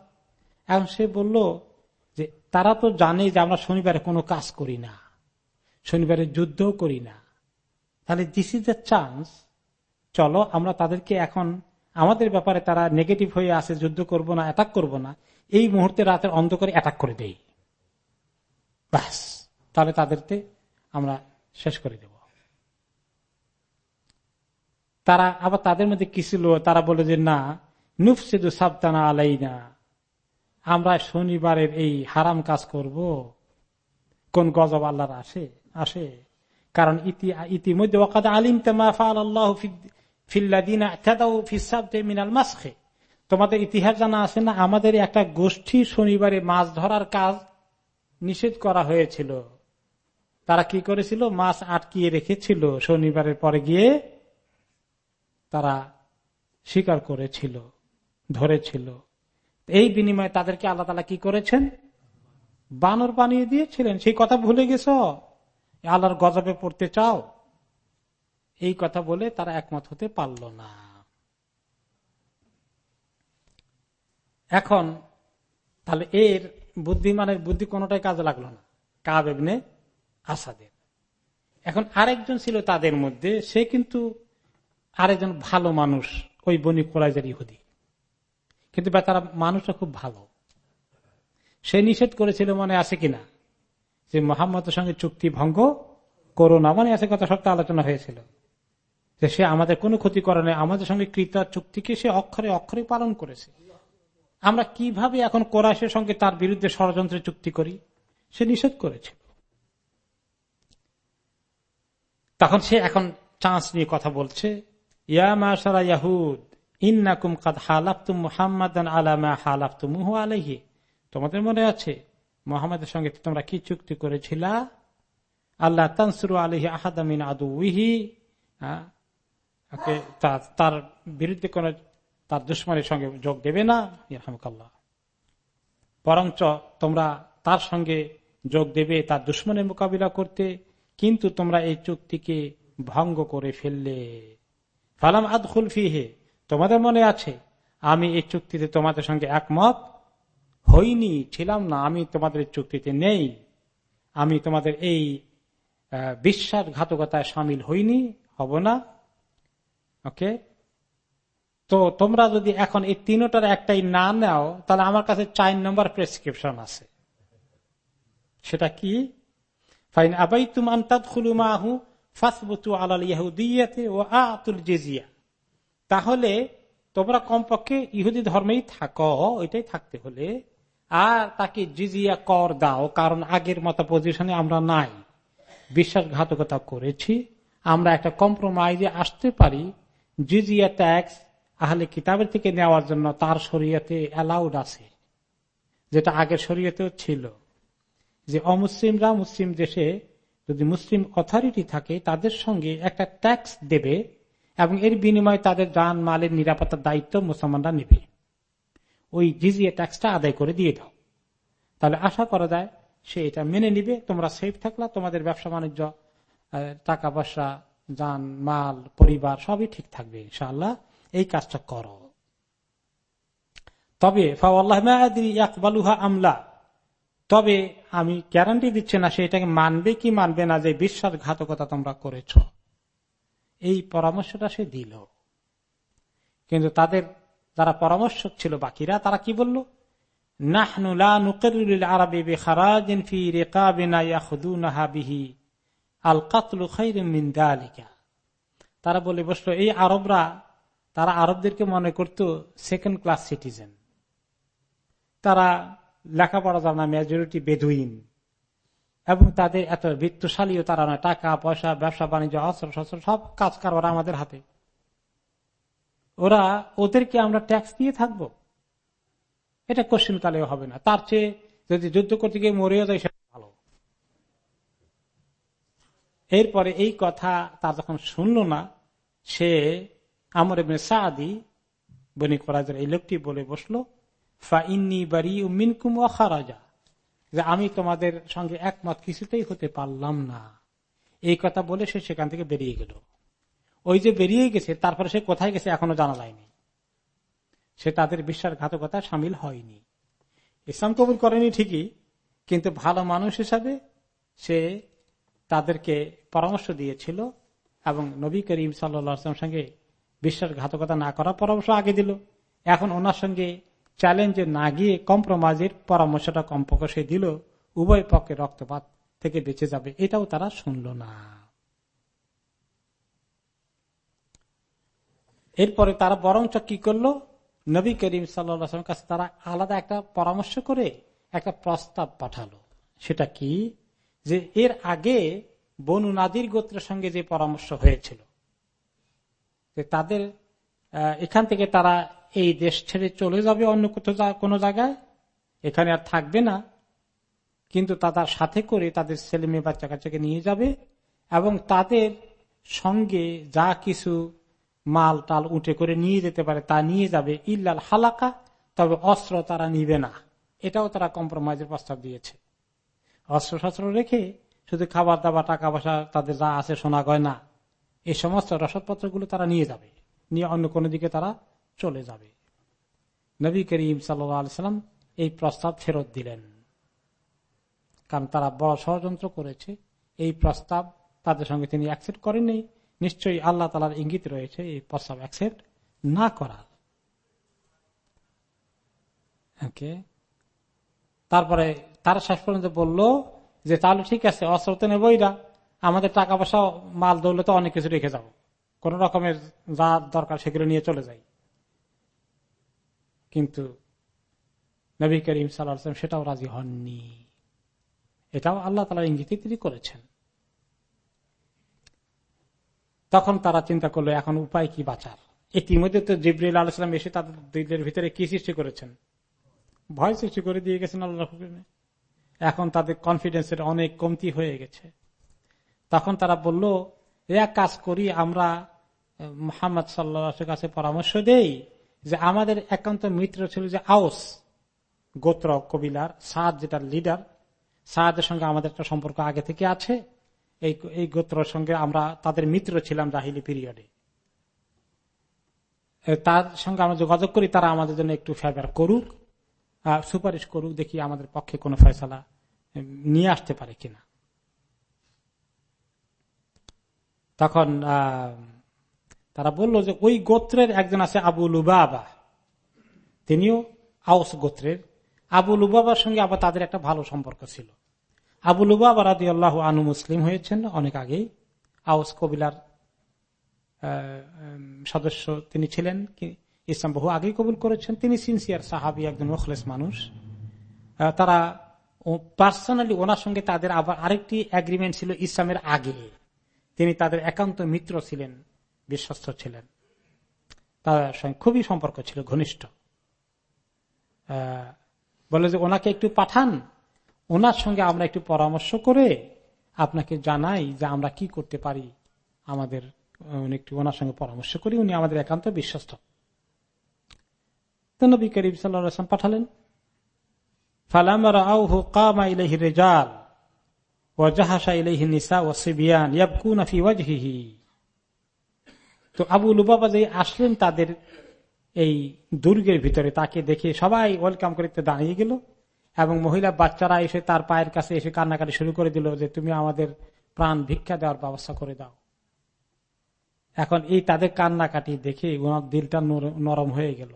এখন সে বলল যে তারা তো জানে যে আমরা শনিবারে কোনো কাজ করি না, শনিবারে যুদ্ধও করি না। তাহলে দিস ইজ দ্য চান্স চলো, আমরা তাদেরকে এখন, আমাদের ব্যাপারে তারা নেগেটিভ হয়ে আসে যুদ্ধ করব না অ্যাটাক করব না, এই মুহূর্তে রাতের অন্ধকারে অ্যাটাক করে দেই। ব্যাস। তাহলে তাদেরকে আমরা শেষ করে দেব। তারা আবার তাদের মধ্যে কি ছিল তারা বলে যে, না, নুফসিদু সাবতানা আলাই না আমরা শনিবারের এই হারাম কাজ করব। কোন গজব আল্লাহর আসে? আসে। কারণ ইতিমধ্যে ওকাদ আলিম তেমা ফাল আল্লাহ তোমাদের ইতিহাস জানা আছে না? আমাদের একটা গোষ্ঠী শনিবারে মাছ ধরার কাজ নিষেধ করা হয়েছিল। তারা কি করেছিল? মাছ আটকিয়ে রেখেছিল। শনিবারের পরে গিয়ে তারা স্বীকার করেছিল, ধরেছিল। এই বিনিময়ে তাদেরকে আল্লাহ তালা কি করেছেন? বানর বানিয়ে দিয়েছিলেন। সেই কথা ভুলে গেছ? আল্লাহর গজবে পড়তে চাও? এই কথা বলে তারা একমত হতে পারল না। এখন, তাহলে এর বুদ্ধিমানের বুদ্ধি কোনটাই কাজে লাগল না। কাব এমনি আসাদের। এখন আরেকজন ছিল তাদের মধ্যে, সে কিন্তু আরেকজন ভালো মানুষ, ওই বনি কোরআজের ইহুদি। কিন্তু তারা মানুষটা খুব ভালো। সে নিষেধ করেছিল মনে আছে কিনা? যে মোহাম্মদের সঙ্গে চুক্তি ভঙ্গ করো না। মানে আছে কথা সপ্তাহ আলোচনা হয়েছিল। যে সে আমাদের কোনো ক্ষতি করে নাই, আমাদের সঙ্গে কৃত চুক্তিকে সে অক্ষরে অক্ষরে পালন করেছে। আমরা কীভাবে এখন কোরআশের সঙ্গে তার বিরুদ্ধে ষড়যন্ত্রের চুক্তি করি? সে নিষেধ করেছিল তখন সে এখন চান্স নিয়ে কথা বলছে তোমাদের মনে আছে, মোহাম্মদের সঙ্গে তোমরা কি চুক্তি করেছিলা? আল্লাহ তানসুর আলহি আহাদামিন আদু উইহি তার বিরুদ্ধে কোন, তার দুশ্মনের সঙ্গে যোগ দেবে না রহমকাল্লাহ বরঞ্চ তোমরা তার সঙ্গে যোগ দেবে, তার দুশ্মনের মোকাবিলা করতে, কিন্তু তোমরা এই চুক্তিকে ভঙ্গ করে ফেললে। ফালাম আদুল ফিহে, তোমাদের মনে আছে, আমি এই চুক্তিতে তোমাদের সঙ্গে একমত হইনি, ছিলাম না, আমি তোমাদের চুক্তিতে নেই। আমি তোমাদের এই বিশ্বাসঘাতকতায় সামিল হইনি, হব না। ওকে তো তোমরা যদি এখন এই তিনটার একটাই না নাও, তাহলে আমার কাছে চার নম্বর প্রেসক্রিপশন আছে। সেটা কি? ফাইন আবাই তুমান ও আতুল জেজিয়া। তাহলে তোমরা কমপক্ষে ইহুদি ধর্মেই থাকো ওইটাই থাকতে হলে। আর তাকে জিজিয়া কর দাও, কারণ আগের মতো পজিশনে আমরা নাই। বিশ্বাসঘাতকতা করেছি। আমরা একটা কম্প্রোমাইজে আসতে পারি জিজিয়া ট্যাক্স আহলে কিতাবের থেকে নেওয়ার জন্য তার শরীয়তে অ্যালাউড আছে, যেটা আগের শরীয়তেও ছিল। যে অমুসলিমরা মুসলিম দেশে যদি মুসলিম অথরিটি থাকে, তাদের সঙ্গে একটা ট্যাক্স দেবে এবং এর বিনিময়ে তাদের যান, মালের নিরাপত্তার দায়িত্ব মুসলমানরা নেবে। ওই জিজিয়া ট্যাক্সটা আদায় করে দিয়ে দাও। তাহলে আশা করা যায় সে এটা মেনে নিবে, তোমরা সেফ থাকলা, তোমাদের ব্যবসা বাণিজ্য টাকা পয়সা যান, মাল, পরিবার, সবই ঠিক থাকবে, ইনশাআল্লাহ। এই কাজটা করো। তবে ইয়াকবালুহা আমলা তবে, আমি গ্যারান্টি দিচ্ছি না সেটাকে মানবে কি মানবে না, যে বিশ্বাসঘাতকতা তোমরা করেছ। এই পরামর্শটা সে দিল। কিন্তু তাদের যারা পরামর্শক ছিল বাকিরা, তারা কি বলল? তারা বলে, বসল, এই আরবরা, তারা আরবদেরকে মনে করত সেকেন্ড ক্লাস সিটিজেন তারা লেখাপড়া জানা মেজরিটি বেদুইন। এবং তাদের এত বৃত্তশালীও তারা না টাকা, পয়সা, ব্যবসা, বাণিজ্য, অস্ত্র শস্ত্র, সব কাজ কারবার আমাদের হাতে। ওরা, ওদেরকে আমরা ট্যাক্স দিয়ে থাকব। এটা কোশ্চিন কালেও হবে না। তার চেয়ে যদি যুদ্ধ করতে গিয়ে মরেও যায় সেটা ভালো এরপরে এই কথা তার যখন শুনল না, সে আমর সাদি, বনি করাজের এই লোকটি বলে বসল মিনকুম যে আমি তোমাদের সঙ্গে একমত, কিছুতেই হতে পারলাম না। এই কথা বলে সে সেখান থেকে বেরিয়ে গেল। ওই যে বেরিয়ে গেছে, তারপরে সে কোথায় গেছে এখনও জানা যায়নি। সে তাদের বিশ্বাসঘাতকতা সামিল হয়নি। ইসলাম কবুল করেনি ঠিকই, কিন্তু ভালো মানুষ হিসাবে সে তাদেরকে পরামর্শ দিয়েছিল এবং নবী করিম সাল্লাম সঙ্গে বিশ্বাসঘাতকতা না করার পরামর্শ আগে দিল। এখন ওনার সঙ্গে চ্যালেঞ্জে না গিয়ে কম্প্রোমাইজের পরামর্শটা কমপক্ষ সে দিল, উভয় পক্ষে রক্তপাত থেকে বেঁচে যাবে, এটাও তারা শুনল না। এরপরে তারা বরঞ্চ কি করল? নবী করিম সাল্লাম কাছে তারা আলাদা একটা পরামর্শ করে একটা প্রস্তাব পাঠালো। সেটা কি? যে এর আগে বনু নাদির গোত্রের সঙ্গে যে পরামর্শ হয়েছিল, যে তাদের এখান থেকে তারা এই দেশ ছেড়ে চলে যাবে অন্য কোথাও কোনো জায়গায়, এখানে আর থাকবে না, কিন্তু তাদের সাথে করে তাদের ছেলে মেয়ে বাচ্চা কাচ্চাকে নিয়ে যাবে এবং তাদের সঙ্গে যা কিছু মাল টাল উঠে করে নিয়ে যেতে পারে তা নিয়ে যাবে। ইল্লাল হালাকা, তবে অস্ত্র তারা নিবে না। এটাও তারা কম্প্রোমাইজের প্রস্তাব দিয়েছে। অস্ত্র শস্ত্র রেখে শুধু খাবার দাবার, টাকা পয়সা, তাদের যা আছে সোনা গয়না এই সমস্ত রসদপত্রগুলো তারা নিয়ে যাবে। নিয়ে অন্য কোনো দিকে তারা চলে যাবে। নবী করিম সাল্লাম এই প্রস্তাব ফেরত দিলেন। কারণ তারা বড় ষড়যন্ত্র করেছে। এই প্রস্তাব তাদের সঙ্গে তিনি অ্যাকসেপ্ট করেননি। নিশ্চয়ই আল্লাহ তালার ইঙ্গিত রয়েছে এই প্রস্তাব অ্যাকসেপ্ট না করার। তারপরে তারা শেষ পর্যন্ত বলল যে, তাহলে ঠিক আছে, অস্ত্র তো নেবই না। আমাদের টাকা পয়সা মাল দৌলতে অনেক কিছু রেখে যাব। কোন রকমের যা দরকার সেগুলো নিয়ে চলে যাই। কিন্তু নবী করিম সাল্লাম সেটাও রাজি হননি। এটাও আল্লাহ তালার ইঙ্গিতে তিনি করেছেন। তখন তারা চিন্তা করল, এখন উপায় কি বাঁচার? ইতিমধ্যে তো জিব্রিল আলাইসালাম এসে তাদের দুইদের ভিতরে কি সৃষ্টি করেছেন? ভয় সৃষ্টি করে দিয়ে গেছেন আল্লাহ এখন তাদের কনফিডেন্সের অনেক কমতি হয়ে গেছে। তখন তারা বলল, এক কাজ করি, আমরা মোহাম্মদ সাল্লা কাছে পরামর্শ দেই যে আমাদের একান্ত মিত্র ছিল যে আউস গোত্র, কবিলার, সাদ যেটা লিডার সাদের সঙ্গে আমাদের একটা সম্পর্ক আগে থেকে আছে। এই এই গোত্রের সঙ্গে আমরা তাদের মিত্র ছিলাম জাহিলি পিরিয়ডে তার সঙ্গে আমরা যোগাযোগ করি, তারা আমাদের জন্য একটু ফেভার করুক। সুপারিশ করুক, দেখি আমাদের পক্ষে কোনো ফয়সলা নিয়ে আসতে পারে কিনা। তখন তারা বলল যে, ওই গোত্রের একজন আছে আবু লুবাবা। তিনিও আউস গোত্রের। আবু লুবাবার সঙ্গে আবার তাদের একটা ভালো সম্পর্ক ছিল। আবু লুবাবা রাদি আল্লাহ আনু মুসলিম হয়েছেন অনেক আগেই। আউস কবিলার সদস্য তিনি ছিলেন ইসলাম বহু আগেই কবুল করেছেন। তিনি সিনসিয়ার সাহাবি, একজন মুখলেস মানুষ। তারা পার্সোনালি ওনার সঙ্গে তাদের আবার আরেকটি এগ্রিমেন্ট ছিল ইসলামের আগে। তিনি তাদের একান্ত মিত্র ছিলেন, বিশ্বস্ত ছিলেন। তার সঙ্গে খুবই সম্পর্ক ছিল, ঘনিষ্ঠ। বলে যে ওনাকে একটু পাঠান, ওনার সঙ্গে আমরা একটু পরামর্শ করে আপনাকে জানাই যে আমরা কি করতে পারি। আমাদের একটু ওনার সঙ্গে পরামর্শ করি, উনি আমাদের একান্ত বিশ্বস্ত। তো নবী করিম সাল্লাম পাঠালেন তো আবু লুবাবা যে আসলেন, তাদের এই দুর্গের ভিতরে তাকে দেখে সবাই ওয়েলকাম করতে দাঁড়িয়ে গেল এবং মহিলা বাচ্চারা এসে তার পায়ের কাছে এসে কান্নাকাটি শুরু করে দিল যে, তুমি আমাদের প্রাণ ভিক্ষা দেওয়ার ব্যবস্থা করে দাও। এখন এই তাদের কান্নাকাটি দেখে ওনার দিলটা নরম হয়ে গেল।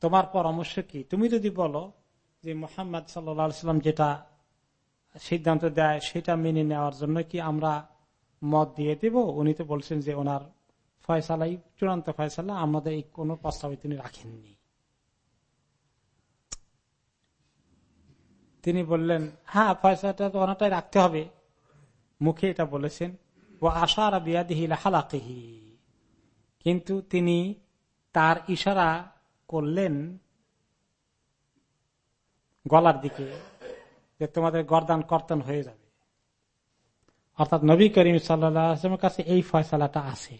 তোমার পরামর্শ কি? তুমি যদি বলো যে মোহাম্মদ সাল্লাম যেটা সিদ্ধান্ত দেয় সেটা মেনে নেওয়ার জন্য কি আমরা মত দিয়ে দেব? উনি তো বলছেন যে ওনার ফয়সালাই, চূড়ান্ত ফয়সালা আমাদের এই কোন প্রস্তাবে তিনি রাখেননি। তিনি বললেন হ্যাঁ ফয়সালাটা তো ওনাটাই রাখতে হবে। মুখে এটা বলেছেন ও আশার বিয়াদিহিল হালাকেহি কিন্তু তিনি তার ইশারা করলেন গলার দিকে, যে তোমাদের গরদান কর্তন হয়ে যাবে। অর্থাৎ নবী করিম সাল্লামের কাছে এই ফয়সালাটা আছে।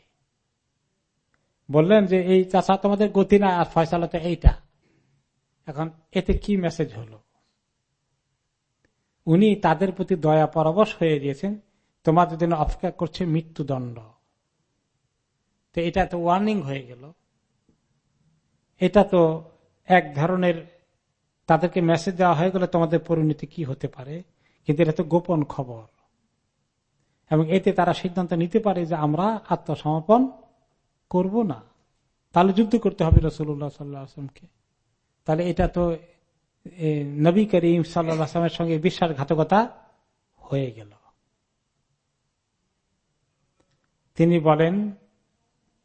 বললেন যে, এই চাষা তোমাদের গতি না আর ফয়সালাটা এইটা। এখন এতে কি মেসেজ হলো? উনি তাদের প্রতি দয়া পরবশ হয়ে গিয়েছেন, তোমাদের জন্য অপেক্ষা করছে মৃত্যুদণ্ড। তো এটা তো ওয়ার্নিং হয়ে গেল। এটা তো এক ধরনের তাদেরকে মেসেজ দেওয়া হয়ে গেলে, তোমাদের পরিণতি কি হতে পারে? কিন্তু এটা তো গোপন খবর। এবং এতে তারা সিদ্ধান্ত নিতে পারে যে আমরা আত্মসমর্পণ করব না। তাহলে যুদ্ধ করতে হবে রসুল্লাহ সাল্লাহ আসলামকে তাহলে এটা তো নবী করিম সাল্লামের সঙ্গে বিশ্বাসঘাতকতা হয়ে গেল। তিনি বলেন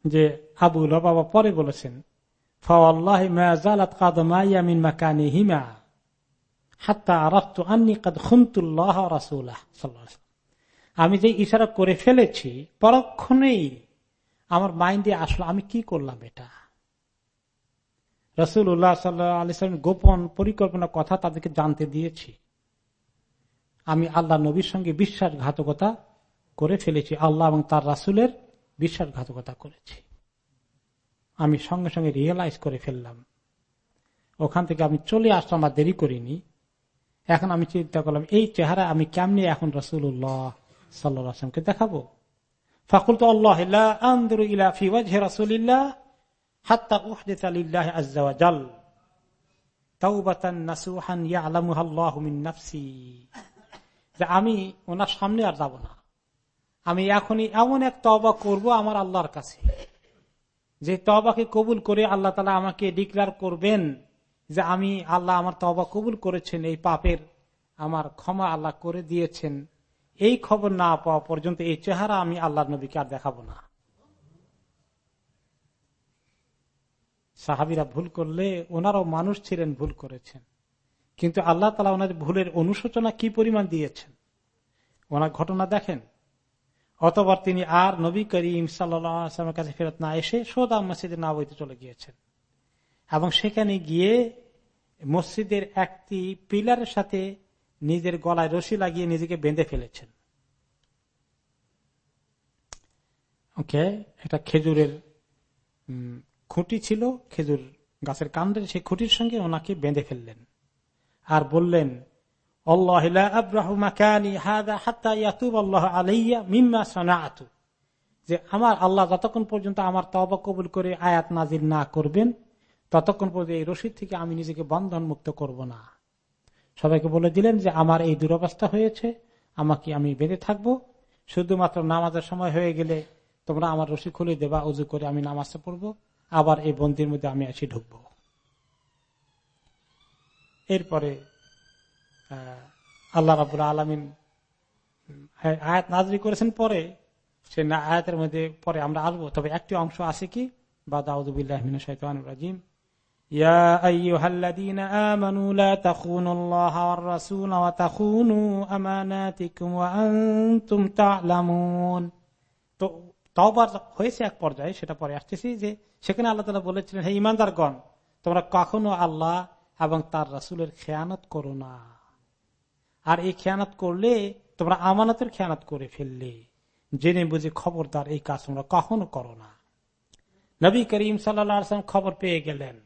যে, আবু বাবা পরে বলেছেন আমি যে ইশারা করে ফেলেছি, পরক্ষণেই আমার মাইন্ডে আসলো, আমি কি করলাম এটা? রসুল উল্লাহ সাল্লাম গোপন পরিকল্পনা কথা তাদেরকে জানতে দিয়েছি। আমি আল্লাহ নবীর সঙ্গে বিশ্বাসঘাতকতা করে ফেলেছি। আল্লাহ এবং তার রাসুলের বিশ্বাসঘাতকতা করেছি। আমি সঙ্গে সঙ্গে রিয়েলাইজ করে ফেললাম। ওখান থেকে আমি চলে আসলাম আর দেরি করিনি। এখন আমি চিন্তা করলাম, এই চেহারা আমি কেমনি এখন রসুল উল্লাহ রসুল্লাহ সাল্লামকে দেখাবো? ফাকুল তো আল্লাহ রাসুলিল্লাহ আমি ওনার সামনে আর যাব না। আমি এখনই এমন এক তবা করব আমার আল্লাহর কাছে। যে তবাকে কবুল করে আল্লাহ তালা আমাকে ডিক্লার করবেন যে আমি আল্লাহ আমার তবা কবুল করেছেন, এই পাপের আমার ক্ষমা আল্লাহ করে দিয়েছেন। এই খবর না পাওয়া পর্যন্ত এই চেহারা আমি আল্লাহ নবীকে আর দেখাবো না। সাহাবিরা ভুল করলে ওনারাও মানুষ ছিলেন, ভুল করেছেন। কিন্তু আল্লাহ তালা ওনাদের ভুলের অনুশোচনা কি পরিমাণ দিয়েছেন? ওনার ঘটনা দেখেন। অতবার তিনি আর নবী করিম সাল্লামের কাছে ফেরত না এসে সোদা মসজিদে না বইতে চলে গিয়েছেন। এবং সেখানে গিয়ে মসজিদের একটি পিলারের সাথে নিজের গলায় রশি লাগিয়ে নিজেকে বেঁধে ফেলেছেন। ওকে একটা খেজুরের খুঁটি ছিল খেজুর গাছের কাণ্ডের সেই খুঁটির সঙ্গে ওনাকে বেঁধে ফেললেন। আর বললেন যে আমার আল্লাহ যতক্ষণ পর্যন্ত আমার তবা কবুল করে আয়াত নাজির না করবেন, ততক্ষণ পর্যন্ত এই রশিদ থেকে আমি নিজেকে বন্ধন মুক্ত করব না। সবাইকে বলে দিলেন যে, আমার এই দুরবস্থা হয়েছে, আমাকে আমি বেঁধে থাকব। শুধুমাত্র নামাজের সময় হয়ে গেলে তোমরা আমার রশি খুলে দেবা উজু করে আমি নামাজটা পড়ব। আবার এই বন্দির মধ্যে আমি এসে ঢুকবো এরপরে আল্লাহ রাবুল আলমিন আয়াত নাজরি করেছেন পরে সে আয়াতের মধ্যে পরে আমরা আসবো তবে একটি অংশ আছে কি বা দাউদুবিল্লাহমিন শৈতান রাজিম يا أيها الذين آمنوا لا تخونوا الله والرسول وتخونوا أماناتكم وأنتم تعلمون তো তবার হয়েছে এক পর্যায়ে সেটা পরে আসতেছি যে সেখানে আল্লাহ তালা বলেছিলেন, হে ইমানদারগণ তোমরা কখনো আল্লাহ এবং তার রাসুলের খেয়ানত করো না। আর এই খেয়ানত করলে তোমরা আমানতের খেয়ানত করে ফেললে। জেনে বুঝে খবরদার এই কাজ তোমরা কখনো করো না। নবী করিম সাল্লাম খবর পেয়ে গেলেন।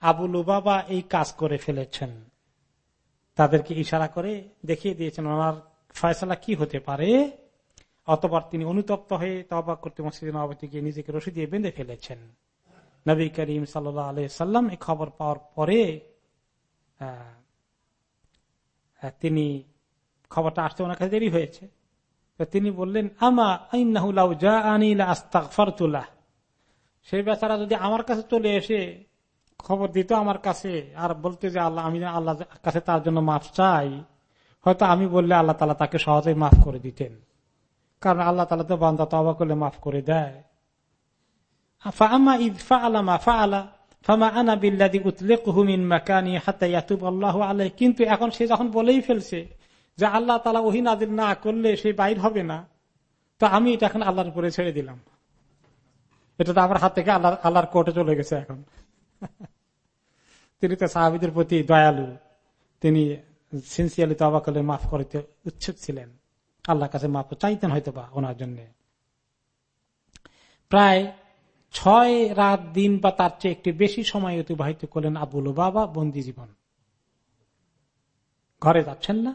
আবুল বাবা এই কাজ করে ফেলেছেন। তাদেরকে ইশারা করে দেখিয়ে দিয়েছেন, ওনার ফয়সলা কি হতে পারে? অতবার তিনি অনুতপ্ত হয়ে তবা করতে মসজিদ নবাবতী গিয়ে নিজেকে রশি দিয়ে বেঁধে ফেলেছেন। নবী করিম সাল্লাম এই খবর পাওয়ার পরে তিনি খবরটা আসতে ওনার কাছে দেরি হয়েছে। তিনি বললেন, আমা আস্তাকফারতুল্লাহ সেই বেচারা যদি আমার কাছে চলে এসে খবর দিত আমার কাছে, আর বলতে যে আল্লাহ, আমি আল্লাহ কাছে তার জন্য মাফ চাই, হয়তো আমি বললে আল্লাহ তালা তাকে সহজেই মাফ করে দিতেন। কারণ আল্লাহ তালা তো বান্দা তবা করলে মাফ করে দেয়। কিন্তু এখন সে যখন বলেই ফেলছে যে আল্লাহ তালা ওহি নাদিল না করলে সে বাইর হবে না, তো আমি এটা এখন আল্লাহর উপরে ছেড়ে দিলাম। এটা তো আমার হাত থেকে আল্লাহ, আল্লাহর কোর্টে চলে গেছে এখন। তিনি তো সাহাবিদের প্রতি দয়ালু, তিনি সিনসিয়ালি তবা করলে মাফ করতে উৎসুক ছিলেন। আল্লাহর কাছে মাফ চাইতেন হয়তো বা ওনার জন্য। প্রায় ছয় রাত দিন বা তার চেয়ে একটু বেশি সময় অতিবাহিত করলেন আবুল বাবা বন্দি জীবন। ঘরে যাচ্ছেন না,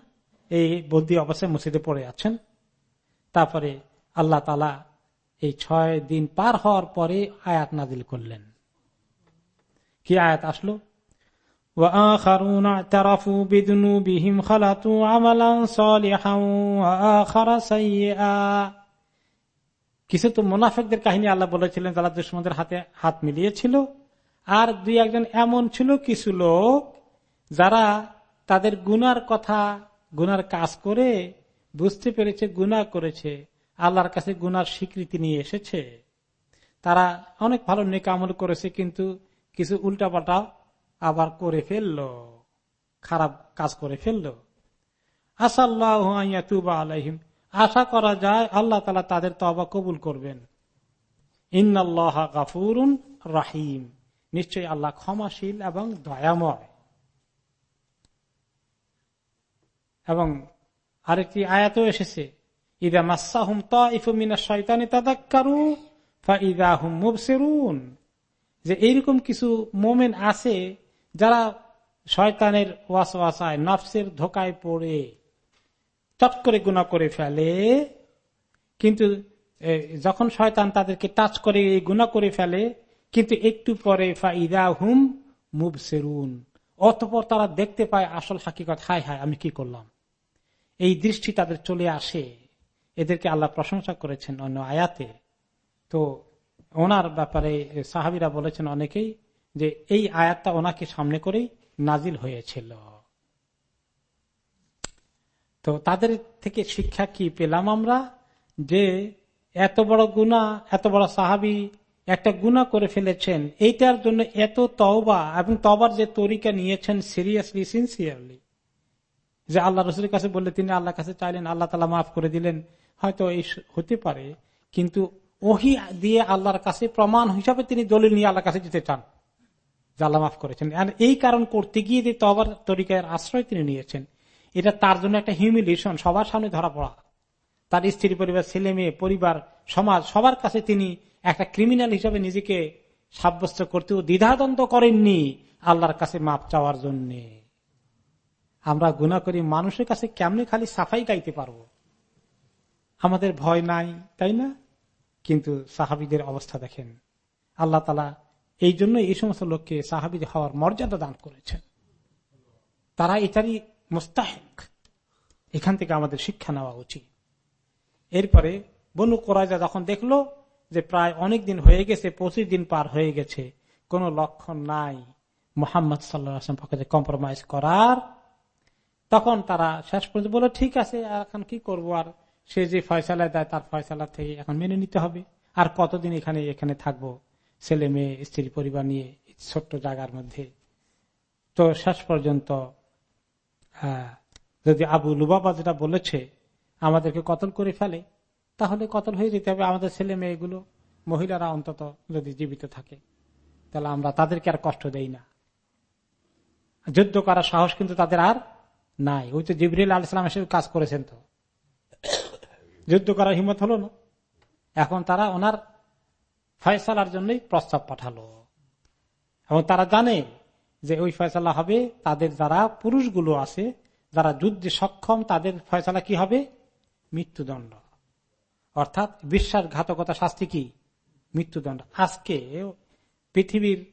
এই বন্দি অবস্থায় মসজিদে পড়ে আছেন। তারপরে আল্লাহ তালা এই ছয় দিন পার হওয়ার পরে আয়াত নাজিল করলেন। কি আয়াত আসলো? وآخرون اعترفوا بذنوبهم خلطوا عملا صالحا وآخر سيئا কিছু তো মুনাফেকদের কাহিনী আল্লাহ বলেছিলেন যারা দুশ্মনদের হাতে হাত মিলিয়েছিল আর দুই একজন এমন ছিল কিছু লোক যারা তাদের গুনার কথা গুনার কাজ করে বুঝতে পেরেছে গুনা করেছে আল্লাহর কাছে গুনার স্বীকৃতি নিয়ে এসেছে তারা অনেক ভালো নেক আমল করেছে কিন্তু কিছু উল্টাপাল্টা আবার করে ফেলল, খারাপ কাজ করে ফেলল। আসাল্লাহ আলাইহিম। আশা করা যায় আল্লাহ তালা তাদের তবা কবুল করবেন। ইন্নআল্লাহ গাফুরুন রাহিম। নিশ্চয়ই আল্লাহ ক্ষমাশীল এবং দয়াময়। এবং আরেকটি আয়াতও এসেছে, ইদা মাসাহুম তিফুমিনা শয়তানি তাদাক্কারু ইদা হুম মুবসিরুন। যে এইরকম কিছু মোমেন আছে যারা শয়তানের ওয়াসওয়াসায়, নফসের ধোকায় পড়ে চট করে গুণা করে ফেলে, কিন্তু যখন শয়তান তাদেরকে টাচ করে এই গুণা করে ফেলে, কিন্তু একটু পরে ফাইদা হুম মুভ সেরুন অতপর তারা দেখতে পায় আসল হাকিকত, হায় হায়, আমি কি করলাম? এই দৃষ্টি তাদের চলে আসে। এদেরকে আল্লাহ প্রশংসা করেছেন অন্য আয়াতে। তো ওনার ব্যাপারে সাহাবিরা বলেছেন অনেকেই যে এই আয়াতটা ওনাকে সামনে করেই নাজিল হয়েছিল। তো তাদের থেকে শিক্ষা কি পেলাম আমরা? যে এত বড় গুণা এত বড় সাহাবি একটা গুণা করে ফেলেছেন। এইটার জন্য এত তওবা এবং তবার যে তরিকা নিয়েছেন সিরিয়াসলি সিনসিয়ারলি যে আল্লাহ রসুলের কাছে বললে, তিনি আল্লাহ কাছে চাইলেন, আল্লাহ তালা মাফ করে দিলেন। হয়তো এই হতে পারে। কিন্তু ওহি দিয়ে আল্লাহর কাছে প্রমাণ হিসাবে তিনি দলিল নিয়ে আল্লাহর কাছে যেতে চান। আল্লাহ মাফ করেছেন। আর এই কারণ করতে গিয়ে যে তবার তরিকার আশ্রয় তিনি নিয়েছেন, এটা তার জন্য একটা হিউমিলেশন সবার সামনে ধরা পড়া। তার স্ত্রী পরিবার, ছেলে মেয়ে, পরিবার, সমাজ, সবার কাছে তিনি একটা ক্রিমিনাল হিসাবে নিজেকে সাব্যস্ত করতেও দ্বিধাদ্বন্দ্ব করেননি আল্লাহর কাছে মাপ চাওয়ার জন্য। আমরা গুণা করি মানুষের কাছে কেমনে খালি সাফাই গাইতে পারব? আমাদের ভয় নাই, তাই না? কিন্তু সাহাবিদের অবস্থা দেখেন। আল্লাহ তালা এই জন্য এই সমস্ত লোককে সাহাবি হওয়ার মর্যাদা দান করেছেন। তারা এটারই মোস্তাহেক। এখান থেকে আমাদের শিক্ষা নেওয়া উচিত। এরপরে বনু কোরআজা যখন দেখল যে প্রায় অনেক দিন হয়ে গেছে, পঁচিশ দিন পার হয়ে গেছে, কোন লক্ষণ নাই মোহাম্মদ সাল্লাম পক্ষে কম্প্রোমাইজ করার, তখন তারা শেষ পর্যন্ত বলে ঠিক আছে, আর এখন কি করব? আর সে যে ফয়সালা দেয়, তার ফয়সালা থেকে এখন মেনে নিতে হবে। আর কতদিন এখানে এখানে থাকব? ছেলে মেয়ে, স্ত্রী পরিবার নিয়ে ছোট্ট জায়গার মধ্যে। তো শেষ পর্যন্ত যদি আবু লুবাবা যেটা বলেছে, আমাদেরকে কতল করে ফেলে, তাহলে কতল হয়ে যেতে হবে আমাদের ছেলে মেয়েগুলো। মহিলারা অন্তত যদি জীবিত থাকে, তাহলে আমরা তাদেরকে আর কষ্ট দেই না। যুদ্ধ করার সাহস কিন্তু তাদের আর নাই। ওই তো জিবরিল আলাইসালাম এসে কাজ করেছেন তো। যুদ্ধ করার হিম্মত হলো না। এখন তারা ওনার ফয়সালার জন্যই প্রস্তাব পাঠালো। এবং তারা জানে যে ওই ফয়সালা হবে, তাদের যারা পুরুষগুলো আছে, যারা যুদ্ধে সক্ষম, তাদের ফয়সালা কি হবে? মৃত্যুদণ্ড। অর্থাৎ বিশ্বাসঘাতকতা শাস্তি কি? মৃত্যুদণ্ড। আজকে পৃথিবীর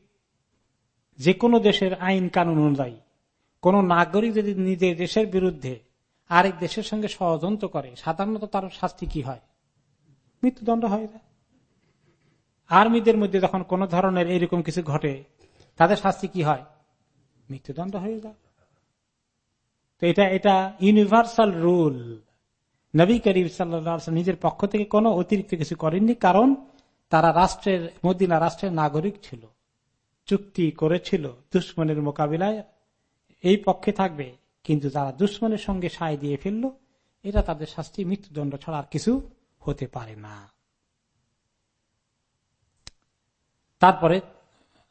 যে কোনো দেশের আইন কানুন অনুযায়ী, কোন নাগরিক যদি নিজের দেশের বিরুদ্ধে আরেক দেশের সঙ্গে ষড়যন্ত্র করে, সাধারণত তার শাস্তি কি হয়? মৃত্যুদণ্ড হয়ে। যায় আর্মিদের মধ্যে যখন কোন ধরনের এরকম কিছু ঘটে, তাদের শাস্তি কি হয়? মৃত্যুদণ্ড হয়ে যায়। তো এটা এটা ইউনিভার্সাল রুল নবী করিম সাল্লাম নিজের পক্ষ থেকে কোনো অতিরিক্ত কিছু করেননি, কারণ তারা রাষ্ট্রের, মদিনা রাষ্ট্রের নাগরিক ছিল। চুক্তি করেছিল দুশ্মনের মোকাবিলায়। এই পক্ষে থাকবে, কিন্তু যারা দুশ্মনের সঙ্গে সায় দিয়ে ফেলল এটা তাদের শাস্তি, মৃত্যুদণ্ড ছাড়া আর কিছু হতে পারে না। তারপরে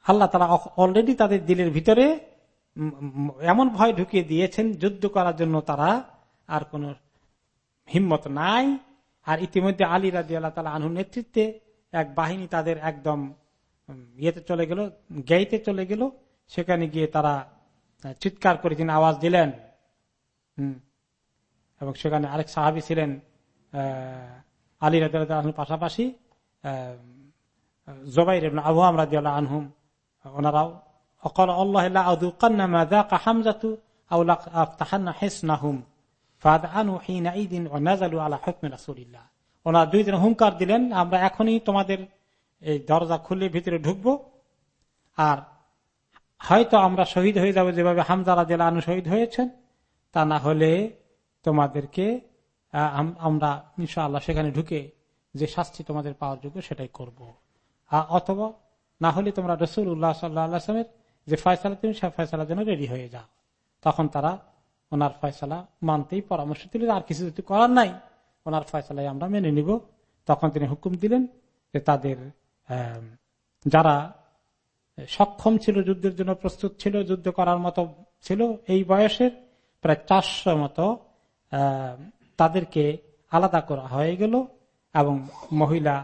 আল্লাহ তারা অলরেডি তাদের দিলের ভিতরে এমন ভয় ঢুকিয়ে দিয়েছেন, যুদ্ধ করার জন্য তারা আর কোন হিম্মত নাই। আর ইতিমধ্যে আলী রাজি আল্লাহ তালা আনহুর নেতৃত্বে এক বাহিনী তাদের একদম ইয়েতে চলে গেল গেইতে চলে গেল। সেখানে গিয়ে তারা চিৎকার করে তিনি আওয়াজ দিলেন। এবং সেখানে আরেক সাহাবি ছিলেন আলী রাজুর পাশাপাশি জবাইর আবু আমরাজ আনহুম ওনারাও অকল আল্লাহ হামজাতু ওনারা দুই দিন হুঙ্কার দিলেন, আমরা এখনই তোমাদের এই দরজা খুলে ভিতরে ঢুকব। আর হয়তো আমরা শহীদ হয়ে যাব যেভাবে হামজারা জেলা আনু শহীদ হয়েছেন, তা না হলে তোমাদেরকে আমরা আল্লাহ সেখানে ঢুকে যে শাস্তি তোমাদের পাওয়ার যোগ্য সেটাই করব। অথবা না হলে তোমরা রসুল উল্লাহ সাল্লাহামের যে ফয়সালা তুমি, সে ফয়সালার জন্য রেডি হয়ে যাও। তখন তারা ওনার ফয়সালা মানতেই পরামর্শ দিলেন আর কিছু যদি করার নাই, ওনার ফয়সালাই আমরা মেনে নিব। তখন তিনি হুকুম দিলেন যে তাদের যারা সক্ষম ছিল, যুদ্ধের জন্য প্রস্তুত ছিল, যুদ্ধ করার মতো ছিল এই বয়সের, প্রায় চারশো মতো তাদেরকে আলাদা করা হয়ে গেল এবং মহিলা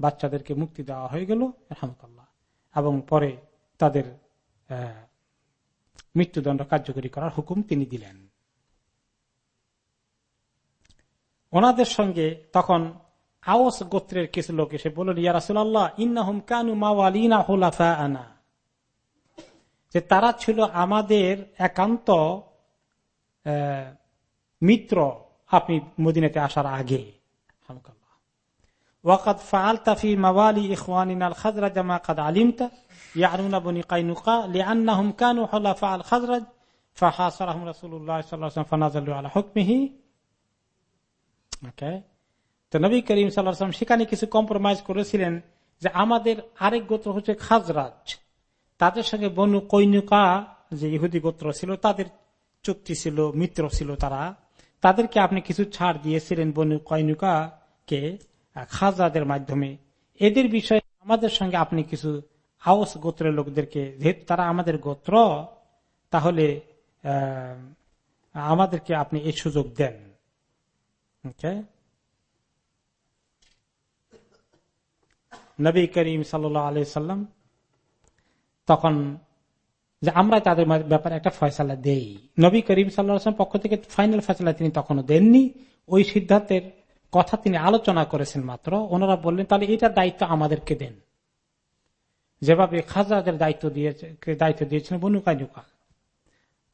বাচ্চাদেরকে মুক্তি দেওয়া হয়ে গেল রহমতুল্লাহ এবং পরে তাদের মৃত্যুদণ্ড কার্যকরী করার হুকুম তিনি দিলেন। ওনাদের সঙ্গে তখন আওস গোত্রের কিছু লোক এসে বললেন ইয়ারাসুল্লাহ ইন্নাহুম কানু মাওয়ালিনা হোলাফা আনা যে তারা ছিল আমাদের একান্ত মিত্র, আপনি মদিনাতে আসার আগে। ওয়াকাদ ফাল তাফি মাওয়ালি ইখওয়ানিনাল খাজরাজ মা কাদ আলিমতা ইয়ানুনা বনি কাইনুকা লিআন্নাহুম কানু হুলাফা আল খাজরাজ ফাহাসারাহুম রাসূলুল্লাহ সাল্লাল্লাহু আলাইহি ওয়াসাল্লাম ফানাজালু আলা হুকমিহি ওকে তো নবী করিম সাল্লাম সেখানে কিছু কম্প্রোমাইজ করেছিলেন যে আমাদের আরেক গোত্র হচ্ছে খাজরাজ। তাদের সঙ্গে বনু কৈনুকা যে ইহুদি গোত্র ছিল, তাদের চুক্তি ছিল, মিত্র ছিল তারা। তাদেরকে আপনি কিছু ছাড় দিয়েছিলেন বনু কৈনুকা কে খাজরাদের মাধ্যমে। এদের বিষয়ে আমাদের সঙ্গে আপনি কিছু হাউস গোত্রের লোকদেরকে, যেহেতু তারা আমাদের গোত্র, তাহলে আমাদেরকে আপনি এই সুযোগ দেন। নবী করিম সাল্লাম তখন যে আমরা তাদের ব্যাপারে একটা ফয়সালা দেই। নবী করিম সাল্লাম পক্ষ থেকে ফাইনাল ফয়সালা তিনি তখনও দেননি। ওই সিদ্ধান্তের কথা তিনি আলোচনা করেছেন মাত্র, ওনারা বললেন, তাহলে এটা দায়িত্ব আমাদেরকে দেন। যেভাবে খাজাদের দায়িত্ব দিয়েছে দায়িত্ব দিয়েছেন বনুকানুকা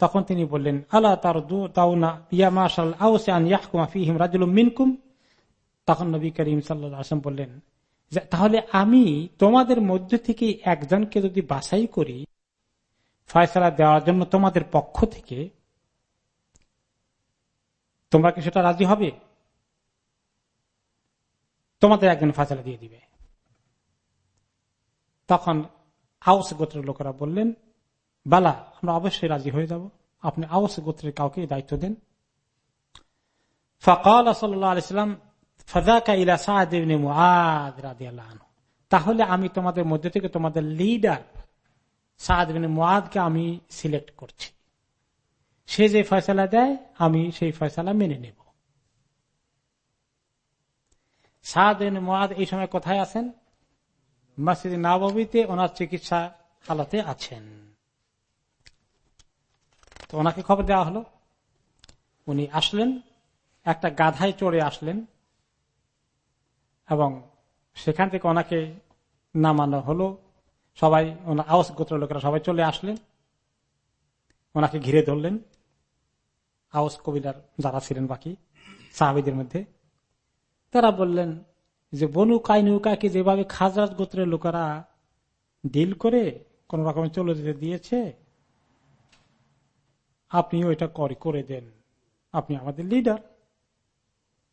তখন তিনি বললেন আল্লাহ তার দাউনা ইয়া মাসাল আউসান ইয়াহকুমা ফিহিম রাজুল মিনকুম? তখন নবী করিম সাল্লাম বললেন তাহলে আমি তোমাদের মধ্য থেকে একজনকে যদি বাছাই করি, ফয়সলা দেওয়ার জন্য তোমাদের পক্ষ থেকে, তোমরা কি সেটা রাজি হবে? তোমাদের একজন ফয়সলা দিয়ে দিবে। তখন আউস গোত্রের লোকেরা বললেন, বালা, আমরা অবশ্যই রাজি হয়ে যাব। আপনি আউস গোত্রের কাউকে দায়িত্ব দেন। ফকাল সাল্লাম তাহলে আমি তোমাদের মধ্যে থেকে তোমাদের লিডার সাহাদিন আমি সিলেক্ট করছি। সে যে ফয়সালা দেয়, আমি সেই ফয়সলা মেনে নেব। সাহাদিন মুআদ এই সময় কোথায় আছেন? মসজিদ নবমীতে ওনার চিকিৎসা হালাতে আছেন। তো ওনাকে খবর দেওয়া হলো। উনি আসলেন, একটা গাধায় চড়ে আসলেন এবং সেখান থেকে ওনাকে নামানো হলো। সবাই, ওনার আওয়াজ গোত্র লোকেরা সবাই চলে আসলেন। ওনাকে ঘিরে ধরলেন। আওয়াজ কবিরার যারা ছিলেন বাকি, সাহাবিদের মধ্যে। তারা বললেন, যে বনু কাইনুকাকে যেভাবে খাজরাজ গোত্রের লোকেরা ডিল করে কোন রকম চলে যেতে দিয়েছে আপনিও এটা করে দেন। আপনি আমাদের লিডার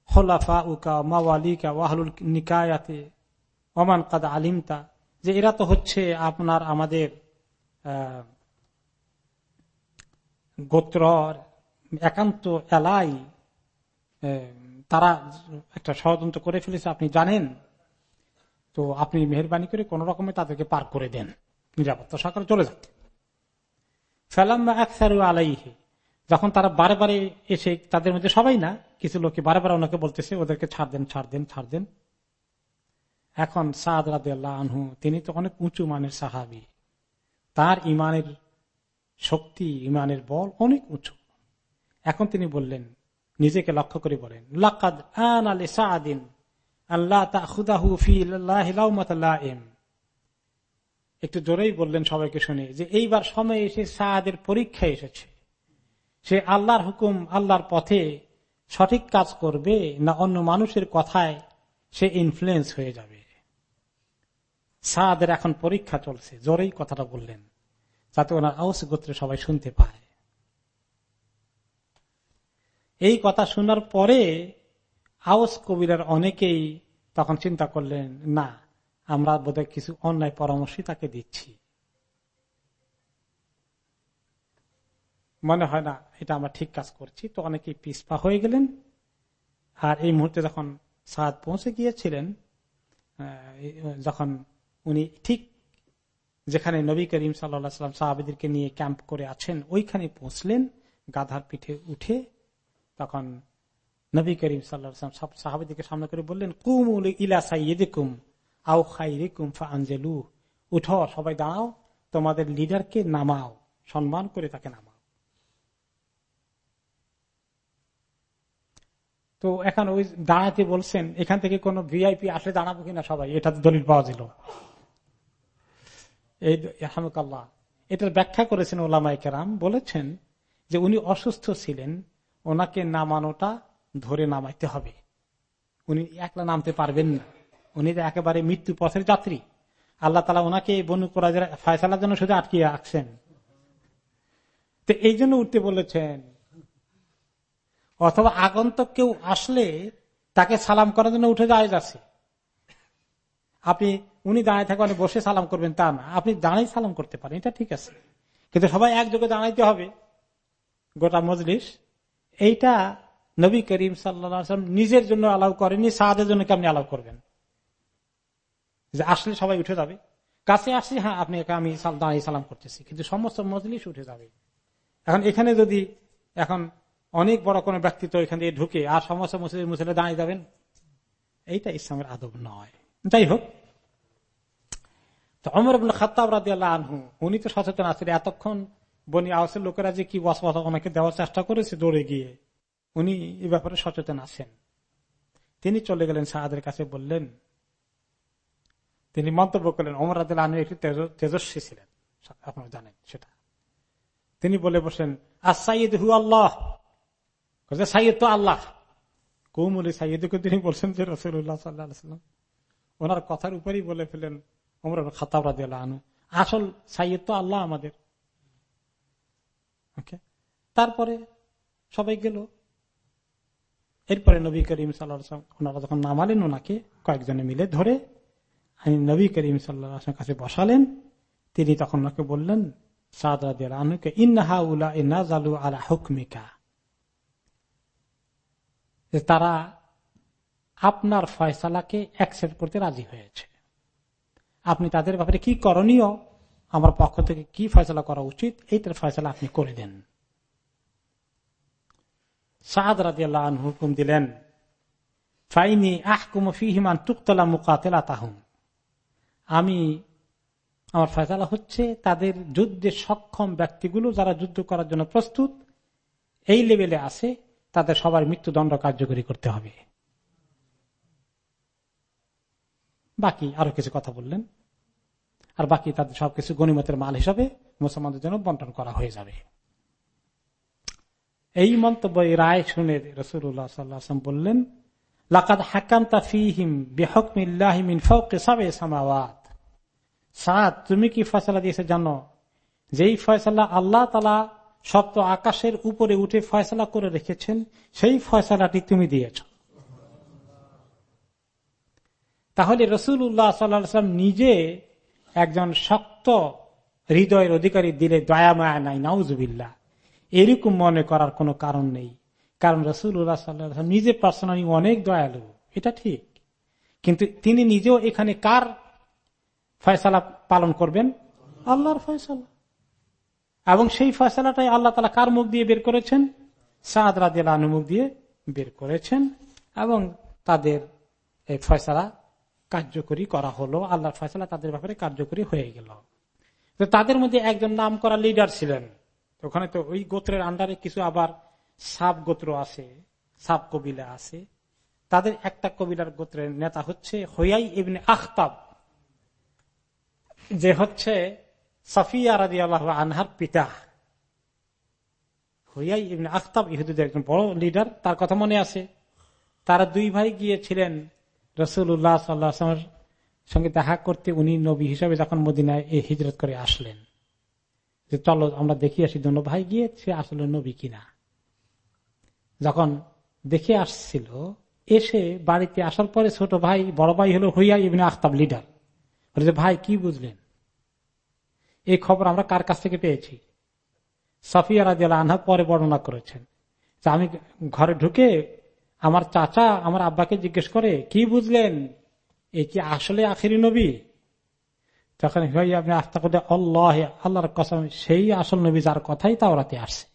হলাফা উকা মাওয়ালিকা ওয়াহলুল নিকায়াতে, ওমান কাদা আলিমতা, যে এরা তো হচ্ছে আপনার আমাদের গোত্রর একান্ত এলাই তারা একটা ষড়যন্ত্র করে ফেলেছে, আপনি জানেন? তো আপনি মেহরবানি করে কোন রকমে তাদেরকে পার করে দেন। নিরাপত্তা সরকার চলে যাক ফেলাম্মা একসারু আলাইহে, যখন তারা বারে বারে এসে তাদের মধ্যে সবাই না, কিছু লোকে বারে বারে ওনাকে বলতেছে, ওদেরকে ছাড় দেন ছাড় দেন ছাড় দেন। এখন সাদ আনহু, তিনি তো অনেক উঁচু মানের সাহাবি। তার ইমানের শক্তি, ইমানের বল অনেক উঁচু। এখন তিনি বললেন নিজেকে লক্ষ্য করে বলেন। লাকাদ আন একটু জোরেই বললেন সবাইকে শুনে যে এইবার সময় এসে সাদের পরীক্ষা এসেছে। সে আল্লাহর হুকুম, আল্লাহর পথে সঠিক কাজ করবে না অন্য মানুষের কথায় সে ইনফ্লুয়েন্স হয়ে যাবে। সাহাদের এখন পরীক্ষা চলছে। জোরেই কথাটা বললেন, যাতে ওনার আউস গোত্রে সবাই শুনতে পায়। এই কথা শোনার পরে আউস কবিরার অনেকেই তখন চিন্তা করলেন, না, আমরা বোধহয় কিছু অন্যায় পরামর্শই তাকে দিচ্ছি। মনে হয় না, এটা আমরা ঠিক কাজ করছি। তো অনেকেই পিসপা হয়ে গেলেন। আর এই মুহূর্তে যখন সাদ পৌঁছে গিয়েছিলেন যখন উনি ঠিক যেখানে নবী করিম সাল্লাম সাহাবিদেরকে নিয়ে ক্যাম্প করে আছেন, ওইখানে পৌঁছলেন, গাধার পিঠে উঠে তখন নবী করিম সাল্লাম সব সাহাবিদিকে সামনে করে বললেন, কুম ইলা সাইয়েদিকুম আও খাইরিকুম ফাঞ্জেলু উঠো, সবাই দাঁড়াও, তোমাদের লিডারকে নামাও, সম্মান করে তাকে নামাও। তো এখন ওই দাঁড়াতে বলছেন, এখান থেকে কোন ভিআইপি আসলে দাঁড়াবো কিনা সবাই? এটা দলিল পাওয়া যেল এই হামকাল্লাহ এটার ব্যাখ্যা করেছেন ওলামাই কেরাম, বলেছেন যে উনি অসুস্থ ছিলেন ওনাকে নামানোটা ধরে নামাইতে হবে। উনি একলা নামতে পারবেন না। উনি তো একেবারে মৃত্যু পথের যাত্রী। আল্লাহ তালা ওনাকে বনু করা ফায়সালার জন্য শুধু আটকিয়ে রাখছেন। তো এই জন্য উঠতে বলেছেন, অথবা আগন্তক কেউ আসলে তাকে সালাম করার জন্য উঠে যায় যাচ্ছে আপনি, উনি দাঁড়িয়ে থাকবেন বসে সালাম করবেন, তা না। আপনি দাঁড়াই সালাম করতে পারেন, এটা ঠিক আছে। কিন্তু সবাই একযোগে দাঁড়াইতে হবে। গোটা মজলিস এইটা নবী করিম সাল্লাম নিজের জন্য অ্যালাউ করেনি সাহাদের জন্য আপনি অ্যালাউ করবেন? যে আসলে সবাই উঠে যাবে। কাছে আসছি হ্যাঁ আপনি আমি দাঁড়িয়ে সালাম করতেছি। কিন্তু সমস্ত মজলিস উঠে যাবে। এখন এখানে যদি এখন অনেক বড় কোনো ব্যক্তিত্ব এখান দিয়ে ঢুকে, আর সমস্ত মুসলিম মুসলিম দাঁড়িয়ে যাবেন? এইটা ইসলামের আদব নয়। যাই হোক। তো অমর খাতাব রাজি আল্লাহ আনহু, উনি তো সচেতন আছেন, এতক্ষণ বনি আওয়াসের লোকেরা যে কি বস ওনাকে দেওয়ার চেষ্টা করেছে দৌড়ে গিয়ে, উনি এ ব্যাপারে সচেতন আছেন। তিনি চলে গেলেন সাহাদের কাছে, বললেন, তিনি মন্তব্য করলেন অমর আদিল আনু একটি তেজস্বী ছিলেন। আপনারা জানেন সেটা। তিনি বলে বসেন আসাইদ হু আল্লাহ সাইয়দ তো আল্লাহ। কৌমুলি সাইয়দকে তিনি বলছেন যে রসুল্লাহ সাল্লাম ওনার কথার উপরই বলে ফেলেন অমর খাতাব রাজি আনু আসল সাইয়দ তো আল্লাহ আমাদের। তারপরে সবাই গেল। এরপরে নবী করিম সাল্লাহ ওনারা যখন নামালেন, ওনাকে কয়েকজনে মিলে ধরে আমি নবী করিম সাল্লাহ কাছে বসালেন। তিনি তখন ওনাকে বললেন তারা আপনার ফয়সালাকে অ্যাকসেপ্ট করতে রাজি হয়েছে। আপনি তাদের ব্যাপারে কি করণীয়? আমার পক্ষ থেকে কি ফয়সলা করা উচিত, এইটার ফয়সলা আপনি করে দেন। সাদ রাজি আল্লাহ হুকুম দিলেন, ফাইনি আহকুম তুকতলা মুকাতেলা তাহুম আমি, আমার ফয়সালা হচ্ছে তাদের যুদ্ধে সক্ষম ব্যক্তিগুলো যারা যুদ্ধ করার জন্য প্রস্তুত, এই লেভেলে আছে, তাদের সবার মৃত্যুদণ্ড কার্যকরী করতে হবে। বাকি আরও কিছু কথা বললেন। আর বাকি তাদের সবকিছু গণিমতের মাল হিসাবে মুসলমানদের জন্য বন্টন করা হয়ে যাবে। এই মন্তব্য রায় শুনে রসুল্লাহ সাল্লাম বললেন, লাকাদ হাকাম তাফিহিম সাবে সামাওয়াত। সাদ, তুমি কি ফয়সলা দিয়েছে জানো? যেই ফয়সলা আল্লাহ তালা সপ্ত আকাশের উপরে উঠে ফয়সলা করে রেখেছেন, সেই ফয়সলাটি তুমি দিয়েছ। তাহলে রসুল উল্লাহ সাল্লাম নিজে একজন শক্ত হৃদয়ের অধিকারী দিলে দয়া, মায়া নাই নাউজুবিল্লা এরকম মনে করার কোনো কারণ নেই। কারণ রসুল উল্লাহ সাল্লাম নিজে পার্সোনালি অনেক দয়ালু। এটা ঠিক। কিন্তু তিনি নিজেও এখানে কার ফয়সালা পালন করবেন? আল্লাহর ফয়সালা। এবং সেই ফয়সালাটাই আল্লাহ তালা কার মুখ দিয়ে বের করেছেন? সাদ মুখ দিয়ে বের করেছেন। এবং তাদের এই ফয়সালা কার্যকরী করা হলো, আল্লাহর ফয়সালা তাদের ব্যাপারে কার্যকরী হয়ে গেল। তো তাদের মধ্যে একজন নাম করা লিডার ছিলেন ওখানে তো ওই গোত্রের আন্ডারে কিছু আবার সাব গোত্র আছে, সাব কবিলা আছে। তাদের একটা কবিলার গোত্রের নেতা হচ্ছে হইয়াই এমনি আখতাব, যে হচ্ছে সাফিয়া রাজি আল্লাহ আনহার পিতা। হইয়াই ইবনে আখতাব ইহুদুদের একজন বড় লিডার তার কথা মনে আছে। তারা দুই ভাই গিয়েছিলেন রসুল্লাহ সাল্লাহামের সঙ্গে দেখা করতে উনি নবী হিসাবে যখন মদিনায় এই হিজরত করে আসলেন। যে চলো আমরা দেখি আসি দোনো ভাই গিয়ে সে আসলে নবী কিনা। যখন দেখে আসছিল, এসে বাড়িতে আসার পরে ছোট ভাই, বড় ভাই হলো হইয়া ইবনে আখতাব লিডার। ভাই, কি বুঝলেন? এই খবর আমরা কার কাছ থেকে পেয়েছি? সাফিয়া রাজিয়াল আনহা পরে বর্ণনা করেছেন আমি ঘরে ঢুকে আমার চাচা আমার আব্বাকে জিজ্ঞেস করে, কি বুঝলেন? এ কি আসলে আখিরি নবী? তখন আপনি আস্তা করতে আল্লাহ, আল্লাহর কসম, সেই আসল নবী যার কথাই তাওরাতে আসছে।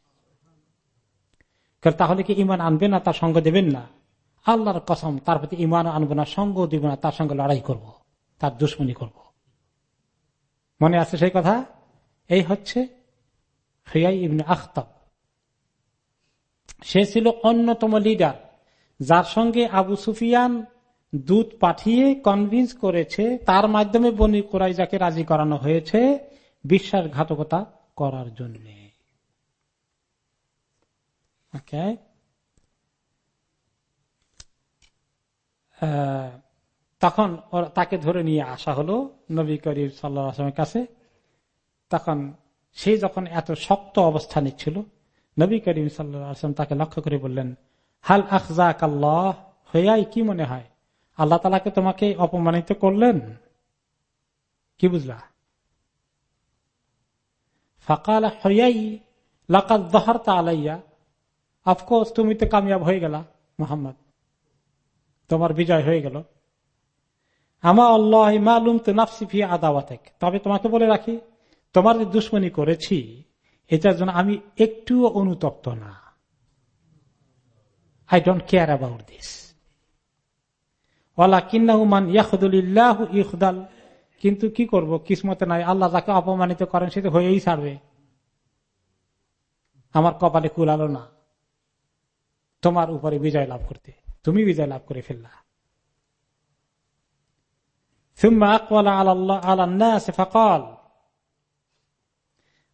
তাহলে কি ইমান আনবে না, তার সঙ্গ দেবেন না? আল্লাহর কসম, তার প্রতি ইমান আনব না, সঙ্গ দিব না, তার সঙ্গে লড়াই করব, তার দুশ্মনী করব। মনে আছে সেই কথা? এই হচ্ছে সে ছিল অন্যতম লিডার যার সঙ্গে আবু সুফিয়ান দূত পাঠিয়ে কনভিন্স করেছে, তার মাধ্যমে বনি কোরাইজাকে রাজি করানো হয়েছে বিশ্বাসঘাতকতা করার জন্য। তখন তাকে ধরে নিয়ে আসা হলো নবী করিম সাল্লামের কাছে। তখন সে যখন এত শক্ত অবস্থানে ছিল, নবী করিম সাল্লাম তাকে লক্ষ্য করে বললেন হাল আখজাক আল্লাহ হইয়াই কি মনে হয়? আল্লাহ তালাকে তোমাকে অপমানিত করলেন? কি বুঝলা? ফাকাল হইয়াই আলাইয়া। তুমি তো কামিয়াব হয়ে গেলা, মোহাম্মদ। তোমার বিজয় হয়ে গেল। আমা আল্লাহ মালুম তো নাফসিফি আদাওয়াতেক। তবে তোমাকে বলে রাখি, তোমার যে দুশ্মনী করেছি, এটার জন্য আমি একটুও অনুতপ্ত না। I don't care about this OLA কিন্নাহুমান ইয়াহুদুল্লাহ ইহুদাল কিন্তু কি করব? কিসমতে নাই। আল্লাহ তাকে অপমানিত করেন, সে তো হয়েই ছাড়বে। আমার কপালে কুলালো না। তোমার উপরে বিজয় লাভ করতে। তুমি বিজয় লাভ করে ফেললা।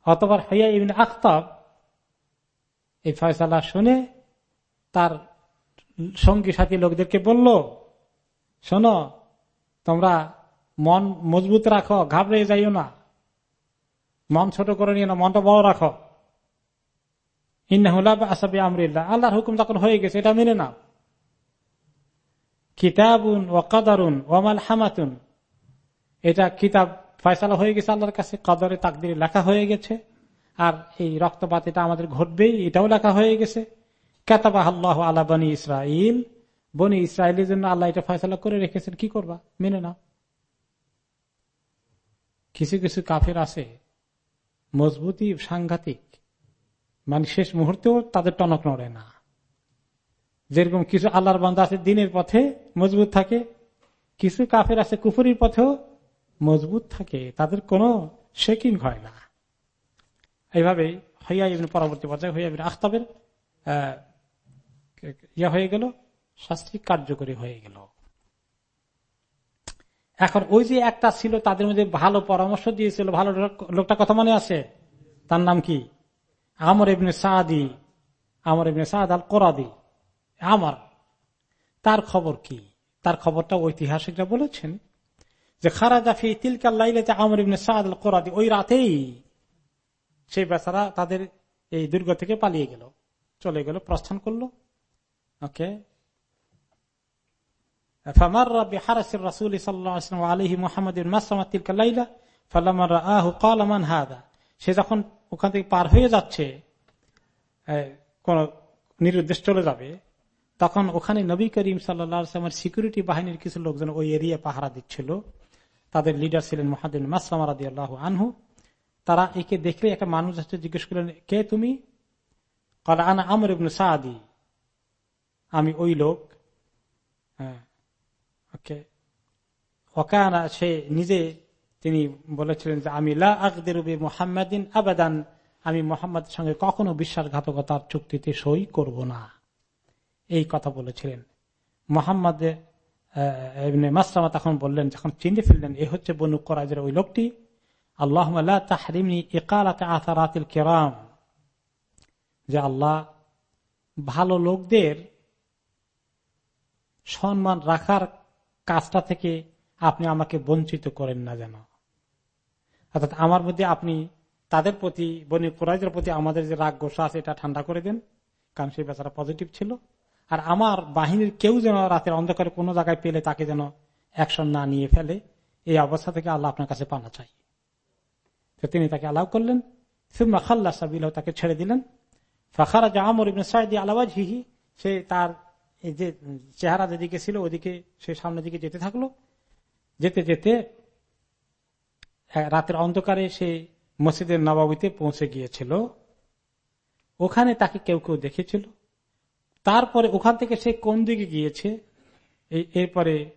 অতবার হইয়া ইবিন আখতাব এই ফয়সালা শুনে তার সঙ্গী সাথী লোকদেরকে বলল, শোনো, তোমরা মন মজবুত রাখো, ঘাবড়ে যাইও না। মন ছোট করে নিও না, মনটা বড় রাখো। আসাবি আমরিল্লা আল্লাহর হুকুম যখন হয়ে গেছে, এটা মেনে নাও। কিতাবুন ও কাদারুন ওমাল হামাতুন এটা কিতাব ফয়সালা হয়ে গেছে আল্লাহর কাছে, কদরে তাকদিরে লেখা হয়ে গেছে। আর এই রক্তপাত এটা আমাদের ঘটবেই, এটাও লেখা হয়ে গেছে। আল্লাহ বনি ইসরাইল বনি ইসরায়েলের জন্য আল্লাহ এটা ফয়সলা করে রেখেছেন, কি করবা? মেনে না কিছু কিছু কাফের আছে, মজবুতি, সাংঘাতিক। মানে শেষ মুহূর্তেও তাদের টনক নড়ে না। যেরকম কিছু আল্লাহর বান্ধব আছে, দিনের পথে মজবুত থাকে। কিছু কাফের আছে, কুফুরির পথেও মজবুত থাকে। তাদের কোনো শেকিং হয় না। এইভাবে হইয়া পরবর্তী পর্যায়ে হইয়া আখতাবের ইয়া হয়ে গেল, শাস্তি কার্যকরী হয়ে গেল। এখন ওই যে একটা ছিল, তাদের মধ্যে ভালো পরামর্শ দিয়েছিল, ভালো লোকটা কথা মনে আছে? তার নাম কি? আমর ইবনে সাদি, আমর ইবনে সাদ আল কোরাদি আমার, তার খবর কি? তার খবরটা ঐতিহাসিকরা বলেছেন, যে খারাজাফি তিলকাল্লাইলে আমর ইবনে সাদ আল কোরাদি ওই রাতেই সেই বেচারা তাদের এই দুর্গ থেকে পালিয়ে গেল, চলে গেল, প্রস্থান করল। ওকে فمر بحرس الرسول صلى الله عليه وسلم وعليه محمد بن مسلمة تلك الليلة فلما رآه قال من هذا সে যখন ওখান থেকে পার হয়ে যাচ্ছে কোন নিরুদ্দেশ চলে যাবে তখন ওখানে নবী করিম সাল্লামের সিকিউরিটি বাহিনীর কিছু লোকজন ওই এরিয়া পাহারা দিচ্ছিল তাদের লিডার ছিলেন মহাদিন মাসলাম রাদি আল্লাহ আনহু তারা একে দেখলে একটা মানুষ আসছে জিজ্ঞেস করলেন কে তুমি আনা আমর ইবনু সাদি আমি ওই লোক। হ্যাঁ। ওকে। সে নিজে তিনি বলেছিলেন যে, আমি লাকদেরুবি মোহাম্মদিন আবেদান। আমি মোহাম্মদের সঙ্গে কখনো বিশ্বাসঘাতকতার চুক্তিতে সই করব না। এই কথা বলেছিলেন। মোহাম্মদ মাসলামা তখন বললেন, যখন চিনে ফেললেন এ হচ্ছে বনু করাজের ওই লোকটি আল্লাহ তাহরিমনি একালাতে আতারাতিল কেরাম। যে আল্লাহ ভালো লোকদের সম্মান রাখার কাজটা থেকে আপনি আমাকে বঞ্চিত করেন না যেন। অর্থাৎ আমার মধ্যে আপনি তাদের প্রতি, বনি কোরআদের প্রতি আমাদের যে রাগ গোসা আছে, এটা ঠান্ডা করে দেন, কারণ সেই বেচারা পজিটিভ ছিল। আর আমার বাহিনীর কেউ যেন রাতের অন্ধকারে কোনো জায়গায় পেলে তাকে যেন অ্যাকশন না নিয়ে ফেলে, এই অবস্থা থেকে আল্লাহ আপনার কাছে পানা চাই। তো তিনি তাকে আলাউ করলেন। সাবিল তাকে ছেড়ে দিলেন। ফাখারা যা আমর ইবনে সাইদি আলাবাজ হিহি সে তার এই যে চেহারা যেদিকে ছিল, ওদিকে সে সামনের দিকে যেতে থাকল। যেতে যেতে রাতের অন্ধকারে সে মসজিদের নবাবিতে পৌঁছে গিয়েছিল। ওখানে তাকে কেউ কেউ দেখেছিল। তারপরে ওখান থেকে সে কোন দিকে গিয়েছে এরপরে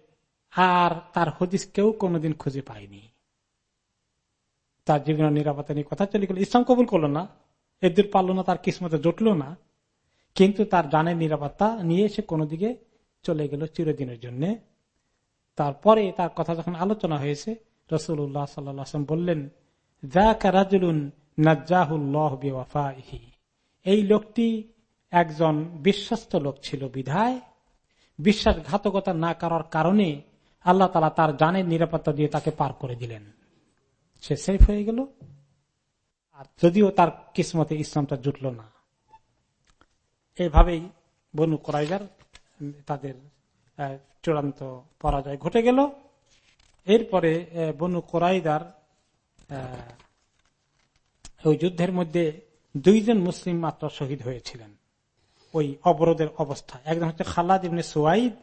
আর তার হদিস কেউ কোনোদিন খুঁজে পায়নি। তার জীবনের নিরাপত্তা নিয়ে কথা চলে গেল। ইসলাম কবুল করল না। এদের পারল না, তার কিসমতে জটলো না। কিন্তু তার জানের নিরাপত্তা নিয়ে সে কোনো দিকে চলে গেল চিরদিনের জন্য। তারপরে তার কথা যখন আলোচনা হয়েছে রসুল্লাহ সাল্লাম বললেন এই লোকটি একজন বিশ্বস্ত লোক ছিল বিধায়। বিশ্বাসঘাতকতা না করার কারণে আল্লাহ তালা তার জানের নিরাপত্তা দিয়ে তাকে পার করে দিলেন। সে সেফ হয়ে গেল। আর যদিও তার কিসমতে ইসলামটা জুটল না। এভাবেই বনু করাইজার তাদের চূড়ান্ত পরাজয় ঘটে গেল। এরপরে বনু কোরাইদার ওই যুদ্ধের মধ্যে দুইজন মুসলিম মাত্র শহীদ হয়েছিলেন। ওই অবরোধের অবস্থা। একজন হচ্ছে খালাদ ইবনে সোয়াইদ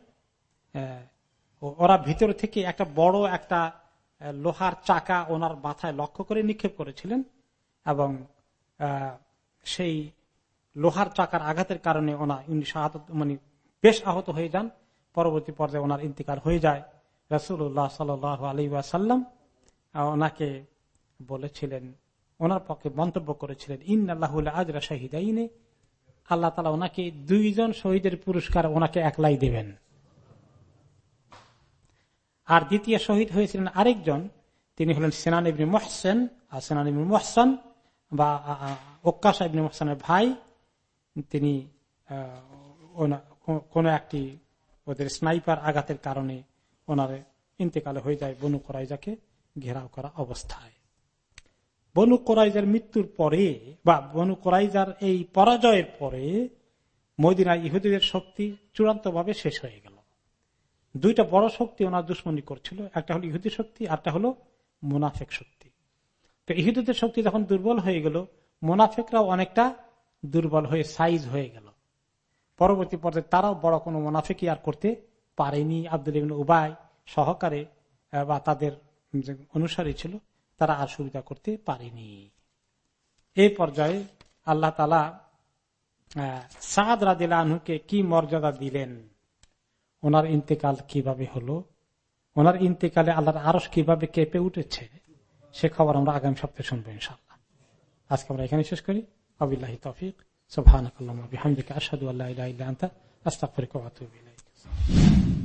ওরা ভিতর থেকে একটা বড় একটা লোহার চাকা ওনার মাথায় লক্ষ্য করে নিক্ষেপ করেছিলেন এবং সেই লোহার চাকার আঘাতের কারণে ওনা উনি মানে বেশ আহত হয়ে যান। পরবর্তী পর্যায়ে ওনার ইন্তিকার হয়ে যায়। রসুল্লাহ সাল আলী সাল্লাম ওনাকে বলেছিলেন, ওনার পক্ষে মন্তব্য করেছিলেন ইন আল্লাহ আজরা শাহিদাইনে। আল্লাহ তালা ওনাকে দুইজন শহীদের পুরস্কার ওনাকে একলাই দেবেন। আর দ্বিতীয় শহীদ হয়েছিলেন আরেকজন, তিনি হলেন সেনান ইবনি মহসেন। আর সেনান মহসান বা ওক্কা সাহেবনী মহসানের ভাই। তিনি কোন একটি ওদের স্নাইপার আঘাতের কারণে ওনার ইন্তেকালে হয়ে যায় বনু কোরাইজাকে ঘেরাও করা অবস্থায়। বনু কোরাইজার মৃত্যুর পরে বা বনু কোরাইজার এই পরাজয়ের পরে মদিনা ইহুদিদের শক্তি চূড়ান্ত ভাবে শেষ হয়ে গেল। দুইটা বড় শক্তি ওনার দুশ্মনী করছিল, একটা হলো ইহুদি শক্তি আরটা হলো মুনাফেক শক্তি। তো ইহুদিদের শক্তি যখন দুর্বল হয়ে গেল, মুনাফেকরাও অনেকটা দুর্বল হয়ে সাইজ হয়ে গেল। পরবর্তী পর্যায়ে তারাও বড় কোনো মুনাফেকি আর করতে পারেনি। আব্দুল ইবিন উবাই সহকারে বা তাদের অনুসারী ছিল, তারা আর সুবিধা করতে পারেনি। এই পর্যায়ে আল্লাহ তালা সাদ রাদিল আনহুকে কি মর্যাদা দিলেন? ওনার ইন্তেকাল কীভাবে হলো? ওনার ইন্তেকালে আল্লাহর আরস কীভাবে কেঁপে উঠেছে? সে খবর আমরা আগামী সপ্তাহে শুনব ইনশাল্লাহ আজকে আমরা এখানে শেষ করি। وبالله التوفيق. سبحانك اللهم وبحمدك أشهد أن لا إله إلا أنت أستغفرك وأتوب إليك.